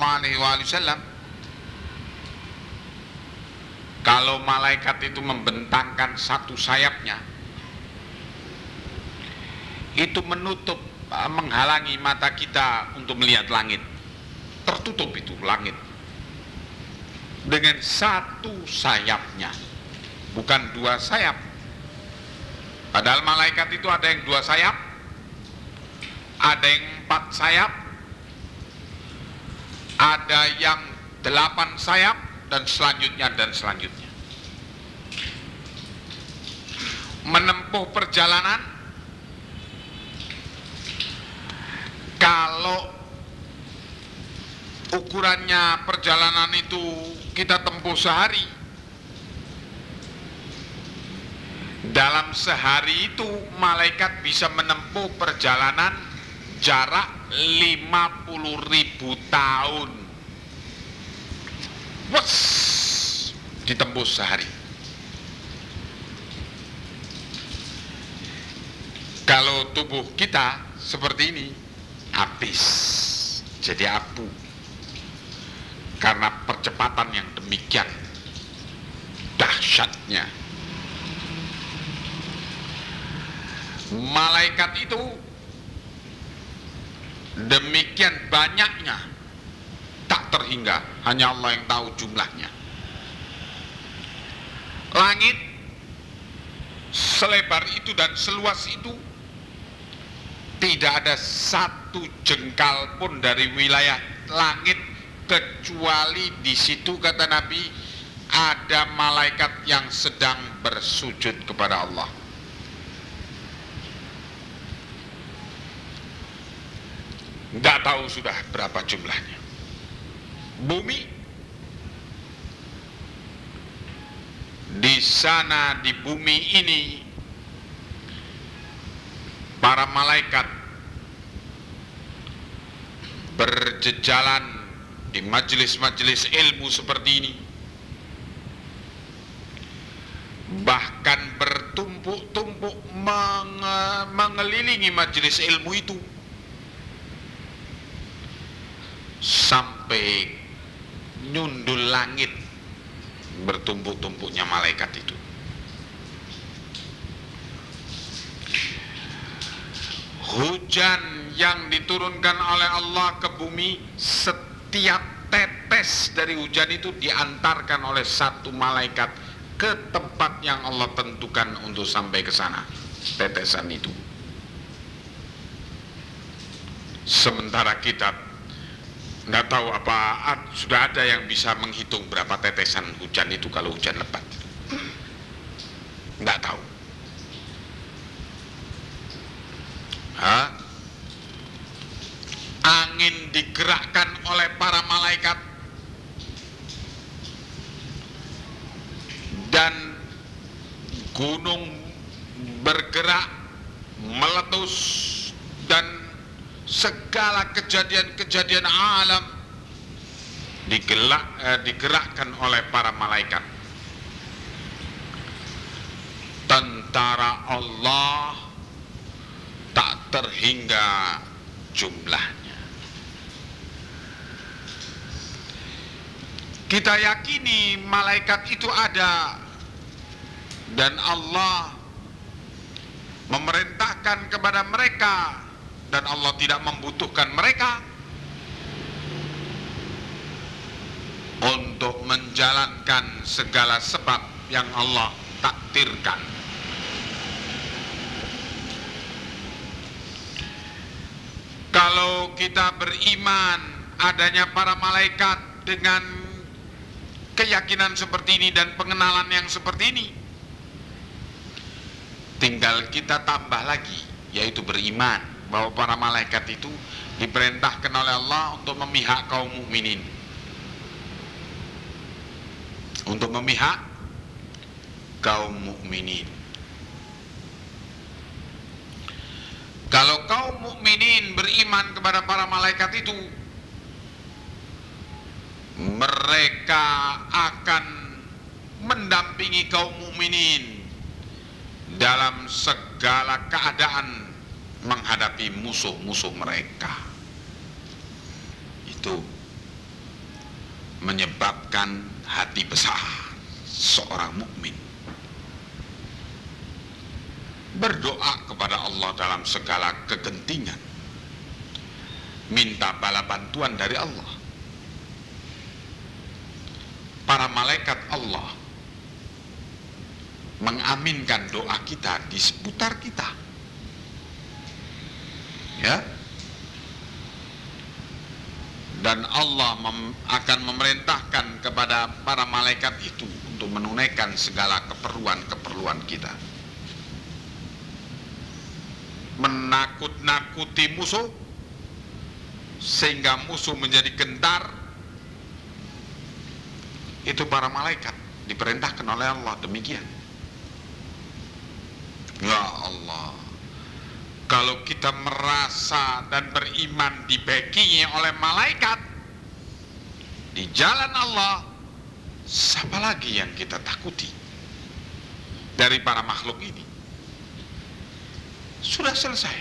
kalau malaikat itu membentangkan satu sayapnya itu menutup eh, menghalangi mata kita untuk melihat langit. Tertutup itu langit. Dengan satu sayapnya. Bukan dua sayap. Padahal malaikat itu ada yang dua sayap ada yang empat sayap ada yang delapan sayap dan selanjutnya dan selanjutnya. Menempuh perjalanan kalau ukurannya perjalanan itu kita tempuh sehari dalam sehari itu malaikat bisa menempuh perjalanan jarak 50 ribu tahun. Wes, ditembus sehari. Kalau tubuh kita seperti ini habis. Jadi abu. Karena percepatan yang demikian dahsyatnya. Malaikat itu demikian banyaknya. Tak terhingga hanya Allah yang tahu jumlahnya. Langit selebar itu dan seluas itu tidak ada satu jengkal pun dari wilayah langit kecuali di situ kata Nabi ada malaikat yang sedang bersujud kepada Allah nggak tahu sudah berapa jumlahnya. Bumi di sana di bumi ini para malaikat berjejalan di majelis-majelis ilmu seperti ini bahkan bertumpuk-tumpuk mengelilingi majelis ilmu itu sampai nyundul langit bertumpuk-tumpuknya malaikat itu. Hujan yang diturunkan oleh Allah ke bumi setiap tetes dari hujan itu diantarkan oleh satu malaikat ke tempat yang Allah tentukan untuk sampai ke sana tetesan itu. Sementara kita nggak tahu apa sudah ada yang bisa menghitung berapa tetesan hujan itu kalau hujan lebat. Nggak tahu. Hah? angin digerakkan oleh para malaikat. Dan gunung bergerak meletus dan segala kejadian-kejadian alam digelak, eh, digerakkan oleh para malaikat antara Allah tak terhingga jumlahnya. Kita yakini malaikat itu ada dan Allah memerintahkan kepada mereka dan Allah tidak membutuhkan mereka untuk menjalankan segala sebab yang Allah takdirkan. Kalau kita beriman adanya para malaikat dengan keyakinan seperti ini dan pengenalan yang seperti ini, tinggal kita tambah lagi, yaitu beriman bahwa para malaikat itu diperintahkan oleh Allah untuk memihak kaum mukminin untuk memihak kaum mukminin. Kalau kaum mukminin beriman kepada para malaikat itu, mereka akan mendampingi kaum mukminin dalam segala keadaan menghadapi musuh-musuh mereka. Itu menyebabkan hati besar seorang mukmin. Berdoa kepada Allah dalam segala kegentingan. Minta bala bantuan dari Allah. Para malaikat Allah mengaminkan doa kita di seputar kita ya dan Allah mem akan memerintahkan kepada para malaikat itu untuk menunaikan segala keperluan-keperluan kita. Menakut-nakuti musuh sehingga musuh menjadi gentar itu para malaikat diperintahkan oleh Allah demikian. Ya Allah, kalau kita merasa dan beriman dibackingi oleh malaikat di jalan Allah siapa lagi yang kita takuti dari para makhluk ini? Sudah selesai.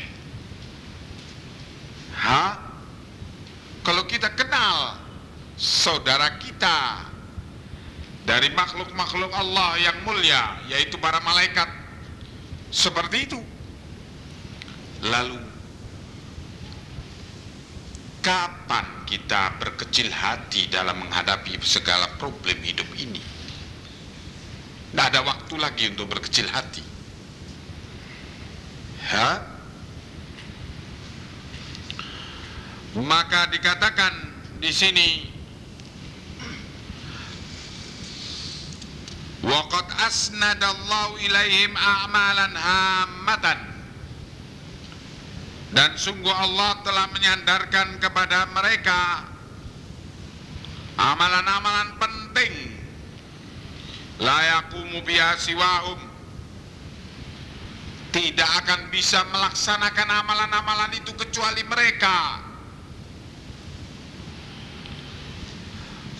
Ha? Kalau kita kenal saudara kita dari makhluk-makhluk Allah yang mulia yaitu para malaikat seperti itu Lalu kapan kita berkecil hati dalam menghadapi segala problem hidup ini? Tidak ada waktu lagi untuk berkecil hati. Ha? Maka dikatakan di sini Waqad asnadallahu ilaihim a'malan hammatan dan sungguh Allah telah menyandarkan kepada mereka amalan-amalan penting. Layakumu siwahum. Tidak akan bisa melaksanakan amalan-amalan itu kecuali mereka.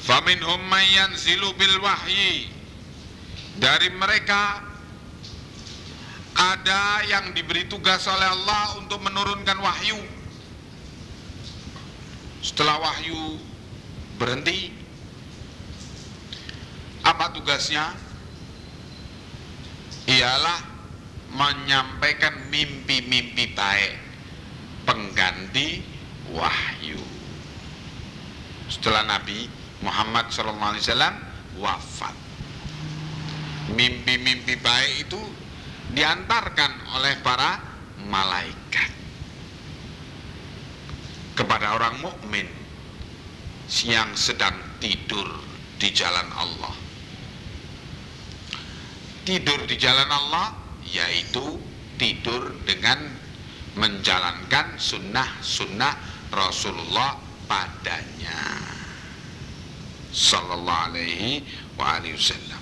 Faminhum mayyanzilu bil wahyi. Dari mereka ada yang diberi tugas oleh Allah untuk menurunkan wahyu. Setelah wahyu berhenti apa tugasnya? Ialah menyampaikan mimpi-mimpi baik pengganti wahyu. Setelah Nabi Muhammad SAW wafat. Mimpi-mimpi baik itu diantarkan oleh para malaikat kepada orang mukmin yang sedang tidur di jalan Allah. Tidur di jalan Allah yaitu tidur dengan menjalankan sunnah-sunnah Rasulullah padanya. Sallallahu alaihi wa alihi wasallam.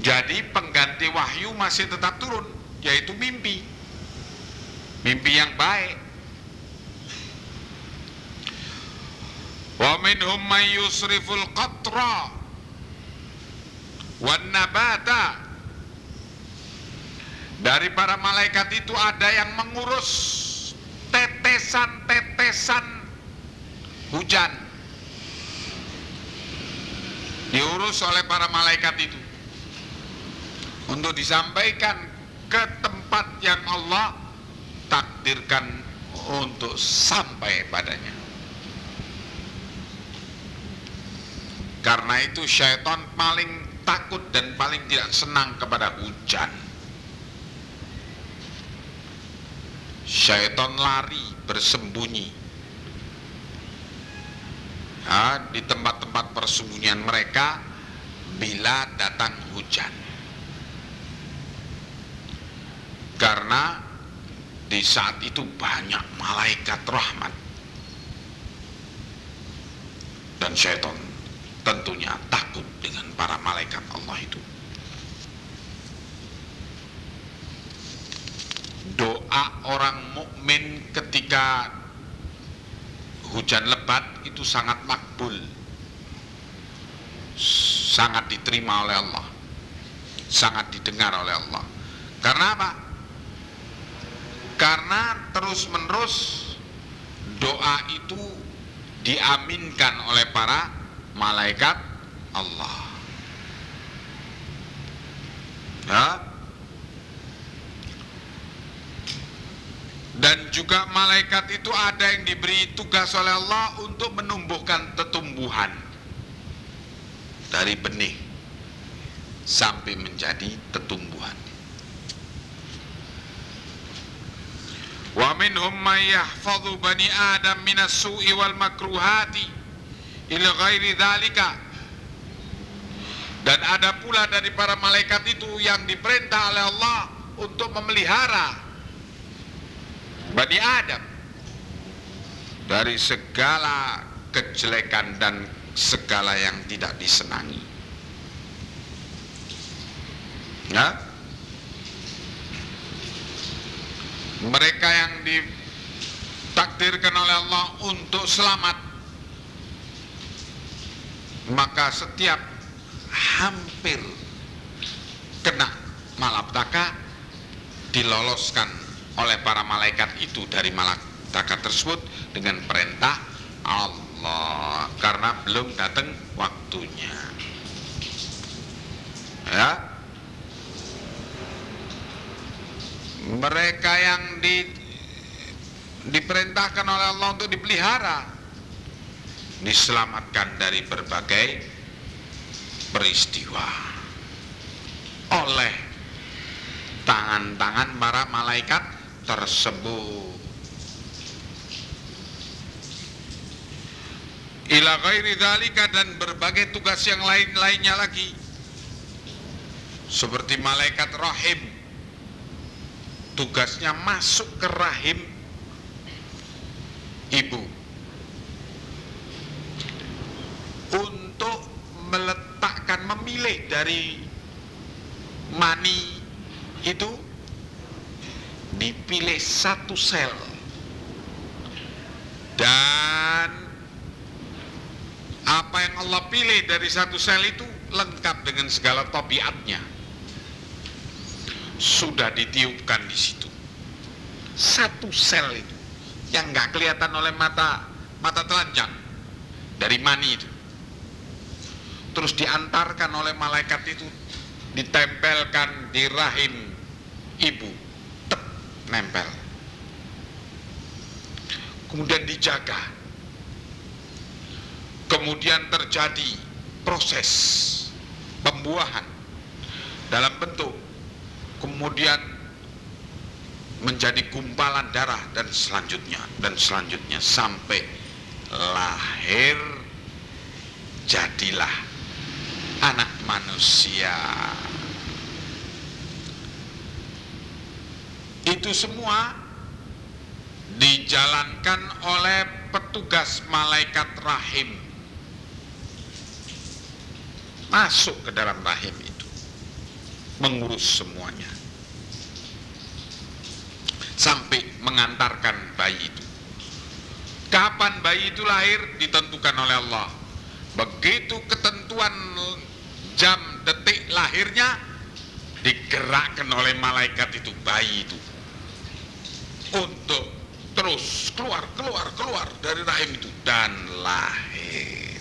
Jadi pengganti wahyu masih tetap turun, yaitu mimpi. Mimpi yang baik. Wa minhum may yusriful qatra wan nabata Dari para malaikat itu ada yang mengurus tetesan-tetesan hujan. Diurus oleh para malaikat itu untuk disampaikan ke tempat yang Allah takdirkan untuk sampai padanya. Karena itu syaitan paling takut dan paling tidak senang kepada hujan. Syaitan lari bersembunyi ya, di tempat-tempat persembunyian mereka bila datang hujan. Karena di saat itu banyak malaikat rahmat dan syaitan tentunya takut dengan para malaikat Allah itu. Doa orang mukmin ketika hujan lebat itu sangat makbul. Sangat diterima oleh Allah. Sangat didengar oleh Allah. Karena apa? Karena terus-menerus doa itu diaminkan oleh para malaikat Allah. Ya. Dan juga malaikat itu ada yang diberi tugas oleh Allah untuk menumbuhkan tetumbuhan dari benih sampai menjadi tetumbuhan. Wa minhum may yahfadhu bani Adam minas su'i wal makruhati ila ghairi dzalika dan ada pula dari para malaikat itu yang diperintah oleh Allah untuk memelihara Bani Adam dari segala kejelekan dan segala yang tidak disenangi. Ya? Mereka yang ditakdirkan oleh Allah untuk selamat. Maka setiap hampir kena malapetaka diloloskan oleh para malaikat itu dari malapetaka tersebut dengan perintah Allah. Karena belum datang waktunya. Ya mereka yang di diperintahkan oleh Allah untuk dipelihara diselamatkan dari berbagai peristiwa. Oleh tangan-tangan para malaikat tersebut. Ila ghairi dzalika dan berbagai tugas yang lain-lainnya lagi. Seperti malaikat rahim tugasnya masuk ke rahim ibu. Untuk meletakkan memilih dari mani itu dipilih satu sel. Dan apa yang Allah pilih dari satu sel itu lengkap dengan segala tabiatnya sudah ditiupkan di situ. Satu sel itu yang nggak kelihatan oleh mata mata telanjang dari mani itu. Terus diantarkan oleh malaikat itu ditempelkan di rahim ibu tep, nempel. Kemudian dijaga. Kemudian terjadi proses pembuahan dalam bentuk kemudian menjadi gumpalan darah dan selanjutnya dan selanjutnya sampai lahir jadilah anak manusia. Itu semua dijalankan oleh petugas malaikat rahim. Masuk ke dalam rahim mengurus semuanya. Sampai mengantarkan bayi itu. Kapan bayi itu lahir? Ditentukan oleh Allah. Begitu ketentuan jam detik lahirnya digerakkan oleh malaikat itu bayi itu. Untuk terus keluar keluar keluar dari rahim itu dan lahir.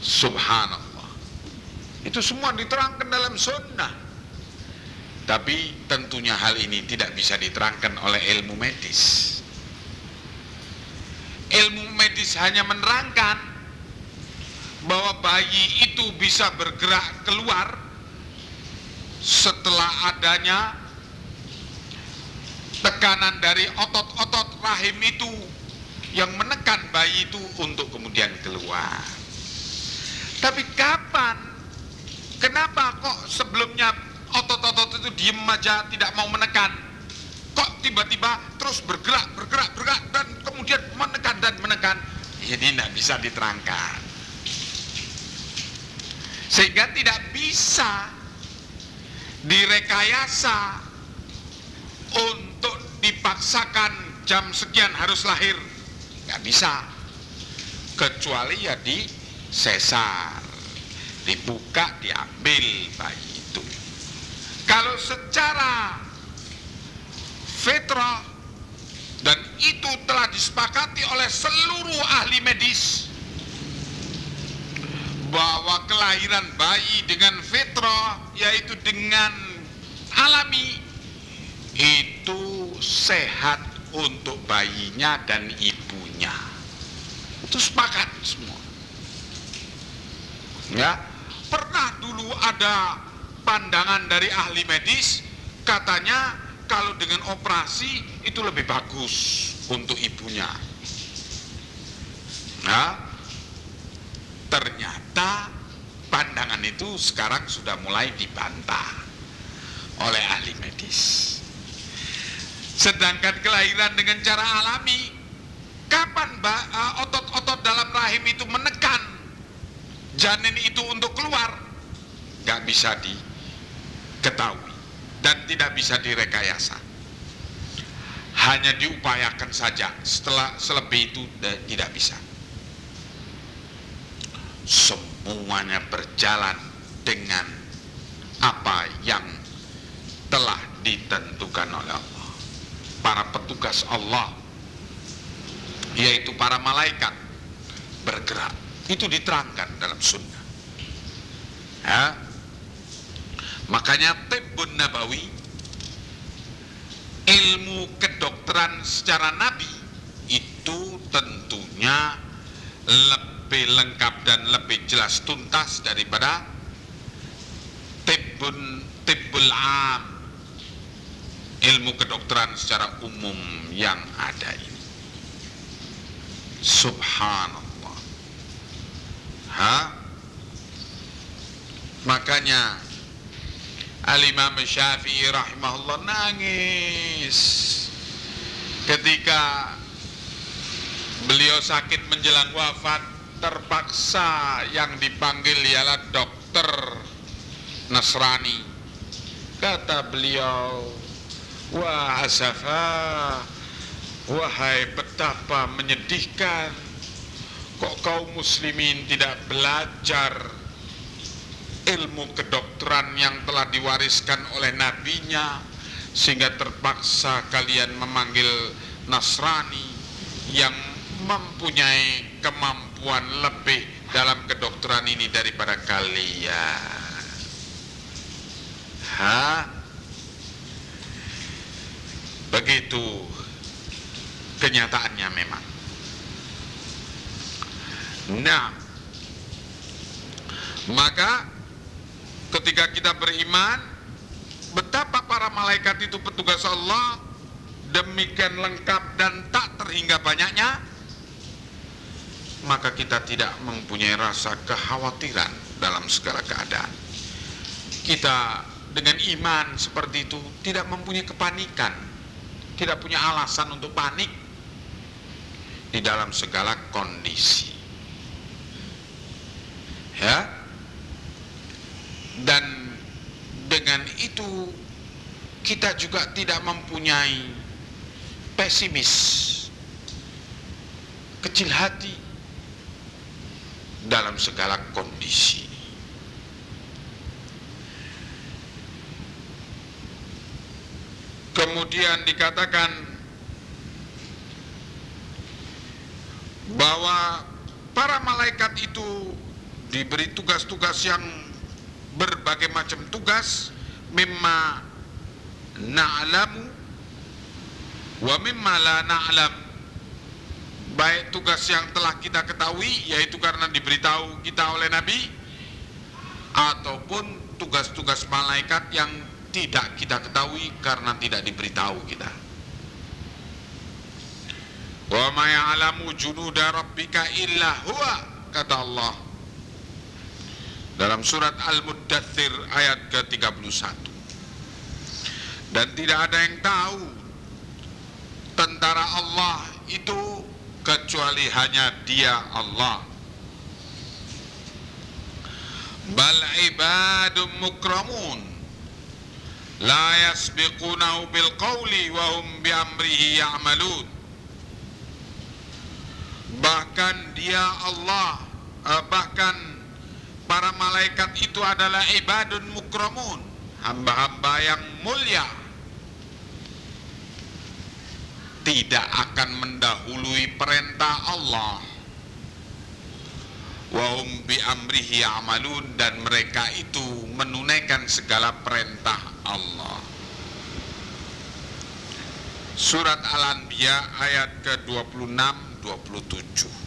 Subhanallah itu semua diterangkan dalam sunnah tapi tentunya hal ini tidak bisa diterangkan oleh ilmu medis ilmu medis hanya menerangkan bahwa bayi itu bisa bergerak keluar setelah adanya tekanan dari otot-otot rahim itu yang menekan bayi itu untuk kemudian keluar. Tapi kapan? Kenapa kok sebelumnya otot-otot itu diem aja tidak mau menekan? Kok tiba-tiba terus bergerak, bergerak, bergerak dan kemudian menekan dan menekan? Ini tidak bisa diterangkan. Sehingga tidak bisa direkayasa untuk dipaksakan jam sekian harus lahir nggak bisa kecuali ya di sesar dibuka diambil bayi itu. Kalau secara fitrah dan itu telah disepakati oleh seluruh ahli medis bahwa kelahiran bayi dengan fitrah yaitu dengan alami itu sehat untuk bayinya dan ibunya. Itu sepakat semua. Ya pernah dulu ada pandangan dari ahli medis katanya kalau dengan operasi itu lebih bagus untuk ibunya. Nah ternyata pandangan itu sekarang sudah mulai dibantah oleh ahli medis. Sedangkan kelahiran dengan cara alami, kapan uh, otot-otot dalam rahim itu menekan janin itu untuk keluar? Gak bisa diketahui dan tidak bisa direkayasa. Hanya diupayakan saja. Setelah selebih itu tidak bisa. Semuanya berjalan dengan apa yang telah ditentukan oleh Allah para petugas Allah yaitu para malaikat bergerak itu diterangkan dalam sunnah ya. makanya tibbun nabawi ilmu kedokteran secara nabi itu tentunya lebih lengkap dan lebih jelas tuntas daripada tibbun tibbul am ilmu kedokteran secara umum yang ada ini. Subhanallah. Ha? Makanya Al-Imam Syafi'i rahimahullah nangis ketika beliau sakit menjelang wafat terpaksa yang dipanggil ialah dokter Nasrani kata beliau Wah asafa Wahai betapa menyedihkan Kok kaum muslimin tidak belajar Ilmu kedokteran yang telah diwariskan oleh nabinya Sehingga terpaksa kalian memanggil Nasrani Yang mempunyai kemampuan lebih dalam kedokteran ini daripada kalian Hah? Begitu kenyataannya memang. Nah, maka ketika kita beriman, betapa para malaikat itu petugas Allah demikian lengkap dan tak terhingga banyaknya, maka kita tidak mempunyai rasa kekhawatiran dalam segala keadaan. Kita dengan iman seperti itu tidak mempunyai kepanikan tidak punya alasan untuk panik di dalam segala kondisi ya. Dan dengan itu kita juga tidak mempunyai pesimis kecil hati dalam segala kondisi. Kemudian dikatakan bahwa para malaikat itu diberi tugas-tugas yang berbagai macam tugas mimma na'lamu wa mimma la na'lam baik tugas yang telah kita ketahui yaitu karena diberitahu kita oleh Nabi ataupun tugas-tugas malaikat yang tidak kita ketahui karena tidak diberitahu kita. Wa ma ya'lamu junuda rabbika illa huwa kata Allah dalam surat Al-Muddathir ayat ke-31. Dan tidak ada yang tahu tentara Allah itu kecuali hanya Dia Allah. Bal ibadum mukramun la yasbiqunahu bil qawli wa hum bi amrihi ya'malun. Bahkan Dia Allah, eh, bahkan para malaikat itu adalah ibadun mukramun, hamba-hamba yang mulia. Tidak akan mendahului perintah Allah. Wahum bi amrihi amalun dan mereka itu menunaikan segala perintah Allah. Surat Al-Anbiya ayat ke-26 27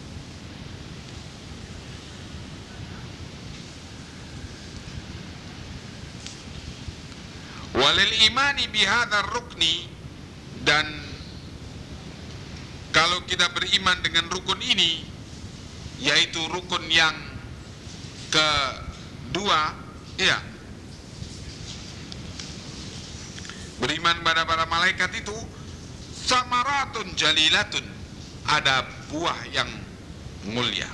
Walil imani bihadar rukni. Dan kalau kita beriman dengan rukun ini yaitu rukun yang kedua ya beriman pada para malaikat itu samaratun jalilatun. Ada buah yang mulia.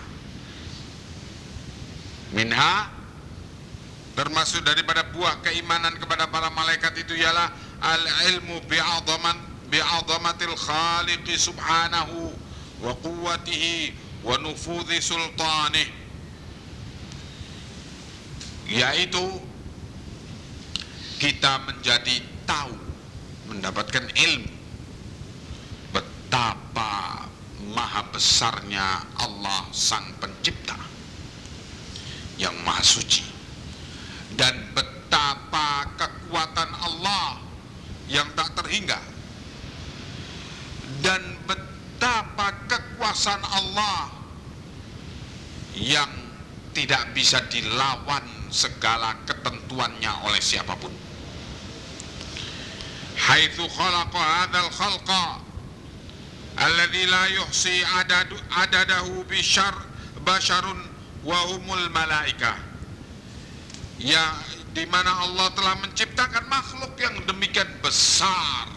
Minha termasuk daripada buah keimanan kepada para malaikat itu ialah al ilmu bi'adhaman bi'azamatil khaliqi subhanahu wa quwwatihi wa nufudhi sultanih yaitu kita menjadi tahu mendapatkan ilmu betapa maha besarnya Allah sang pencipta yang maha suci dan betapa kekuatan Allah yang tak terhingga dan betapa kekuasaan Allah yang tidak bisa dilawan segala ketentuannya oleh siapa pun. Haitsu khalaqa hadzal khalqa alladzi la yuhsi adadu adadahu bisyar basyarun wa humul malaikah. Ya di mana Allah telah menciptakan makhluk yang demikian besar.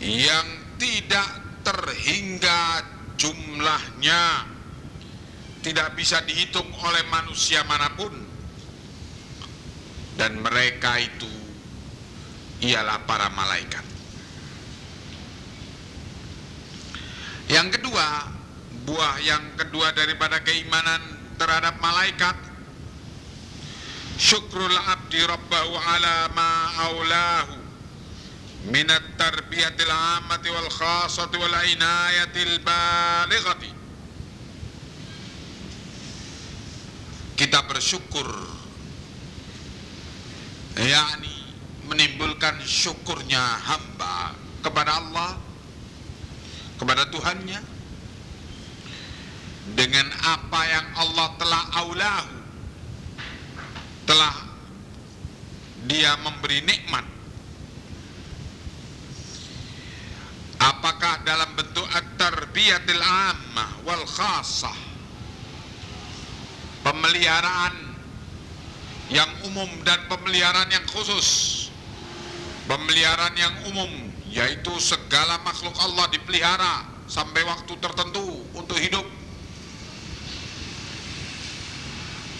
Yang tidak terhingga jumlahnya. Tidak bisa dihitung oleh manusia mana pun. Dan mereka itu ialah para malaikat Yang kedua, buah yang kedua daripada keimanan terhadap malaikat syukrul abdi rabbahu ala ma aulahu minat tarbiyatil amati wal khasati wal inayatil balighati kita bersyukur yakni menimbulkan syukurnya hamba kepada Allah kepada Tuhannya dengan apa yang Allah telah aulahu telah dia memberi nikmat. Apakah dalam bentuk at-tarbiyatil ammah wal khasah pemeliharaan yang umum dan pemeliharaan yang khusus pemeliharaan yang umum yaitu segala makhluk Allah dipelihara sampai waktu tertentu untuk hidup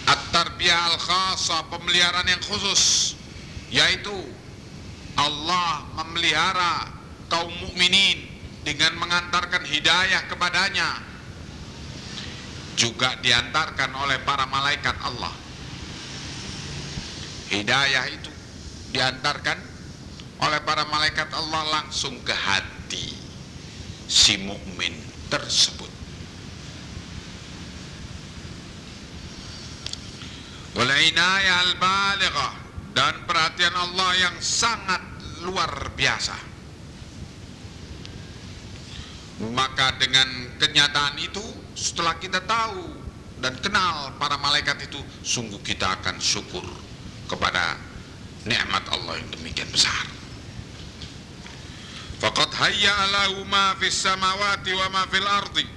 at-tarbiyah al khasah pemeliharaan yang khusus yaitu Allah memelihara kaum mukminin dengan mengantarkan hidayah kepadanya juga diantarkan oleh para malaikat Allah. Hidayah itu diantarkan oleh para malaikat Allah langsung ke hati si mukmin tersebut. Dan perhatian Allah yang sangat luar biasa. Maka dengan kenyataan itu setelah kita tahu dan kenal para malaikat itu sungguh kita akan syukur kepada nikmat Allah yang demikian besar. Faqad hayya lahu ma fis samawati wa ma fil ardi.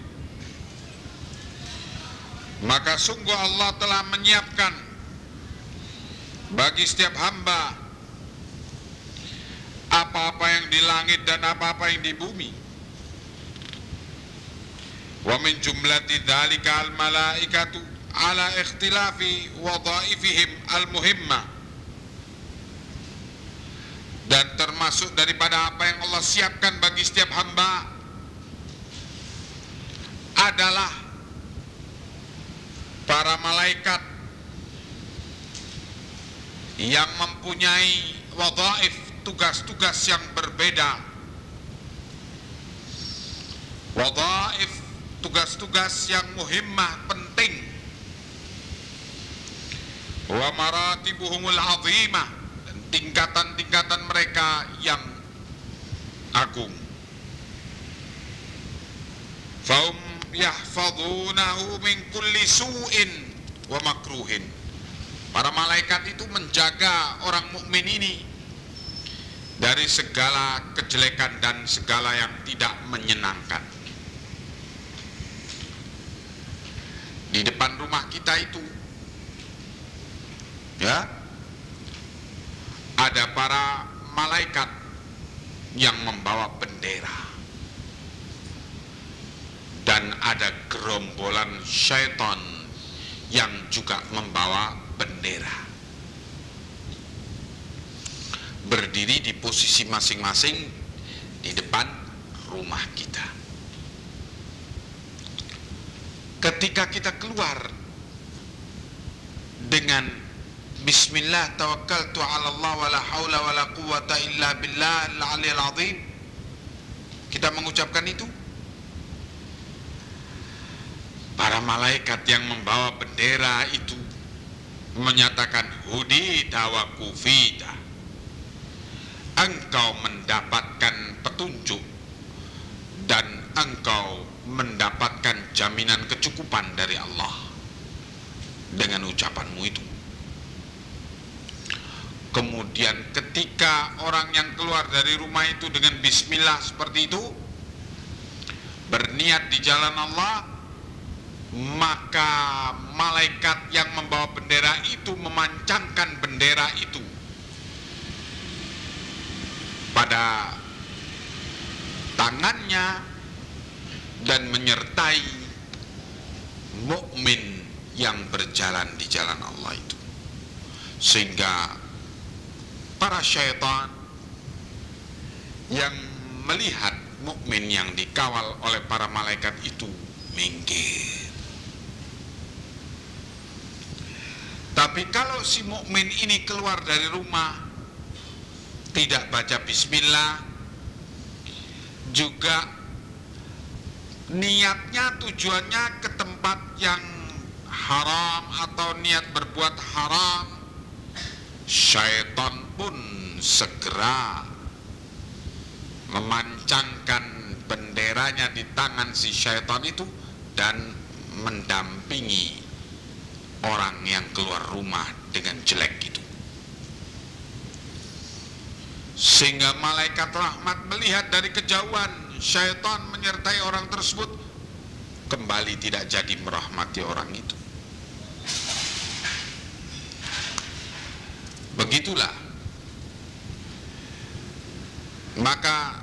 Maka sungguh Allah telah menyiapkan bagi setiap hamba apa-apa yang di langit dan apa-apa yang di bumi wa min jumlati dzalika al malaikatu ala ikhtilafi wadhaifihim al muhimma dan termasuk daripada apa yang Allah siapkan bagi setiap hamba adalah para malaikat yang mempunyai wadhaif tugas-tugas yang berbeda. Wadhaif tugas-tugas yang muhimmah penting. Wa maratibuhumul azimah tingkatan-tingkatan mereka yang agung. Faum yahfadunahu min kulli su'in wa makruhin. Para malaikat itu menjaga orang mukmin ini dari segala kejelekan dan segala yang tidak menyenangkan. Di depan rumah kita itu ya ada para malaikat yang membawa bendera. Dan ada gerombolan syaitan yang juga membawa bendera. Berdiri di posisi masing-masing di depan rumah kita. Ketika kita keluar dengan Bismillah tawakkaltu ala Allah wa la hawla wa la quwata illa billah al-aliyil azim. Kita mengucapkan itu. Para malaikat yang membawa bendera itu menyatakan hudi tawakufita engkau mendapatkan petunjuk dan engkau mendapatkan jaminan kecukupan dari Allah. Dengan ucapanmu itu. Kemudian ketika orang yang keluar dari rumah itu dengan bismillah seperti itu berniat di jalan Allah maka malaikat yang membawa bendera itu memancangkan bendera itu. Pada tangannya dan menyertai mukmin yang berjalan di jalan Allah itu. Sehingga para syaitan yang melihat mukmin yang dikawal oleh para malaikat itu minggir. Tapi kalau si mukmin ini keluar dari rumah tidak baca bismillah juga niatnya tujuannya ke tempat yang haram atau niat berbuat haram syaitan pun segera memancangkan benderanya di tangan si syaitan itu dan mendampingi orang yang keluar rumah dengan jelek itu. Sehingga malaikat rahmat melihat dari kejauhan syaitan menyertai orang tersebut kembali tidak jadi merahmati orang itu begitulah. Maka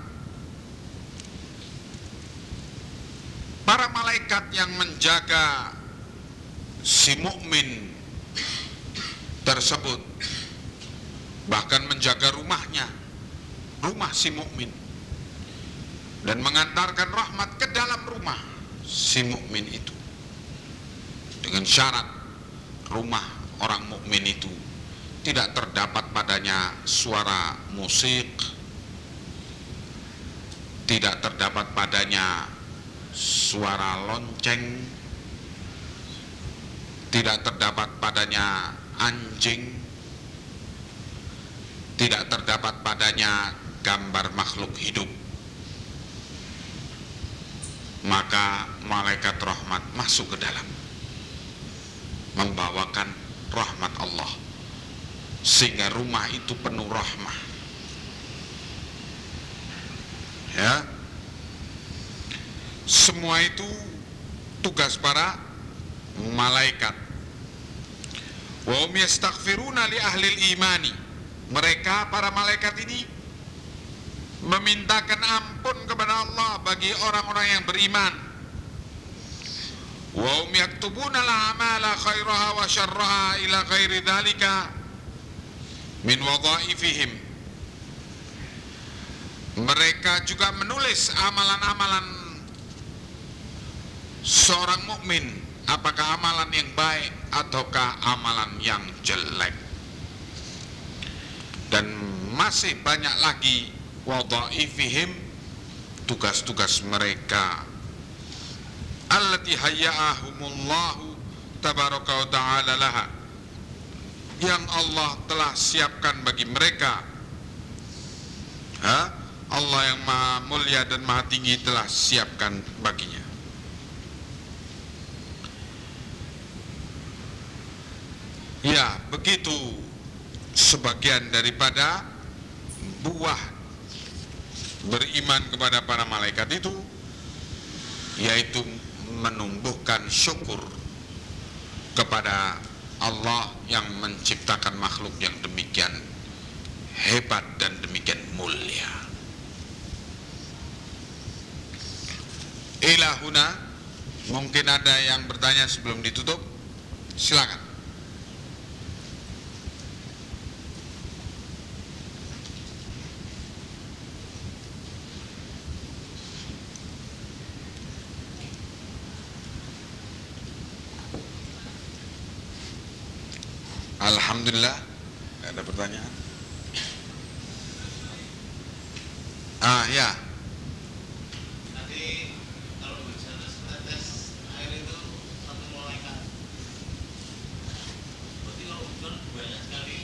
para malaikat yang menjaga si mukmin tersebut bahkan menjaga rumahnya rumah si mukmin dan mengantarkan rahmat ke dalam rumah si mukmin itu. Dengan syarat rumah orang mukmin itu tidak terdapat padanya suara musik, tidak terdapat padanya suara lonceng, tidak terdapat padanya anjing, tidak terdapat padanya gambar makhluk hidup. Maka malaikat rahmat masuk ke dalam membawakan rahmat Allah sehingga rumah itu penuh rahmah. Ya. Semua itu tugas para malaikat. Wa hum yastaghfiruna li ahli imani. Mereka para malaikat ini memintakan ampun kepada Allah bagi orang-orang yang beriman. Wa hum yaktubuna al-a'mala khairaha wa syarraha ila ghairi dhalika min wadhaifihim mereka juga menulis amalan-amalan seorang mukmin apakah amalan yang baik ataukah amalan yang jelek. Dan masih banyak lagi wadhaifihim tugas-tugas mereka. Allati hayya'ahumullahu tabaraka wa ta'ala laha yang Allah telah siapkan bagi mereka ha? Allah yang maha mulia dan maha tinggi telah siapkan baginya ya begitu sebagian daripada buah beriman kepada para malaikat itu yaitu menumbuhkan syukur kepada Allah yang menciptakan makhluk yang demikian hebat dan demikian mulia. Ilahuna, mungkin ada yang bertanya sebelum ditutup, silakan. Alhamdulillah. Gak ada pertanyaan? Ah ya. Tadi kalau bicara setetes air itu satu malaikat. Berarti kalau hujan banyak sekali.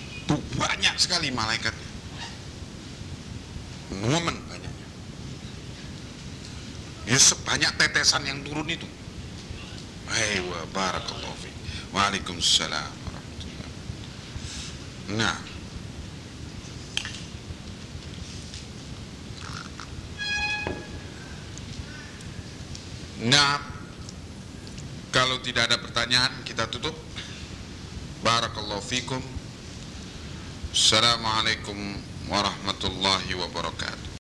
Banyak sekali malaikat Momen banyaknya. Ya sebanyak tetesan yang turun itu. Aywa barakallahu fiik. Waalaikumsalam Nah Nah, kalau tidak ada pertanyaan kita tutup. Barakallahu fikum. Assalamualaikum warahmatullahi wabarakatuh.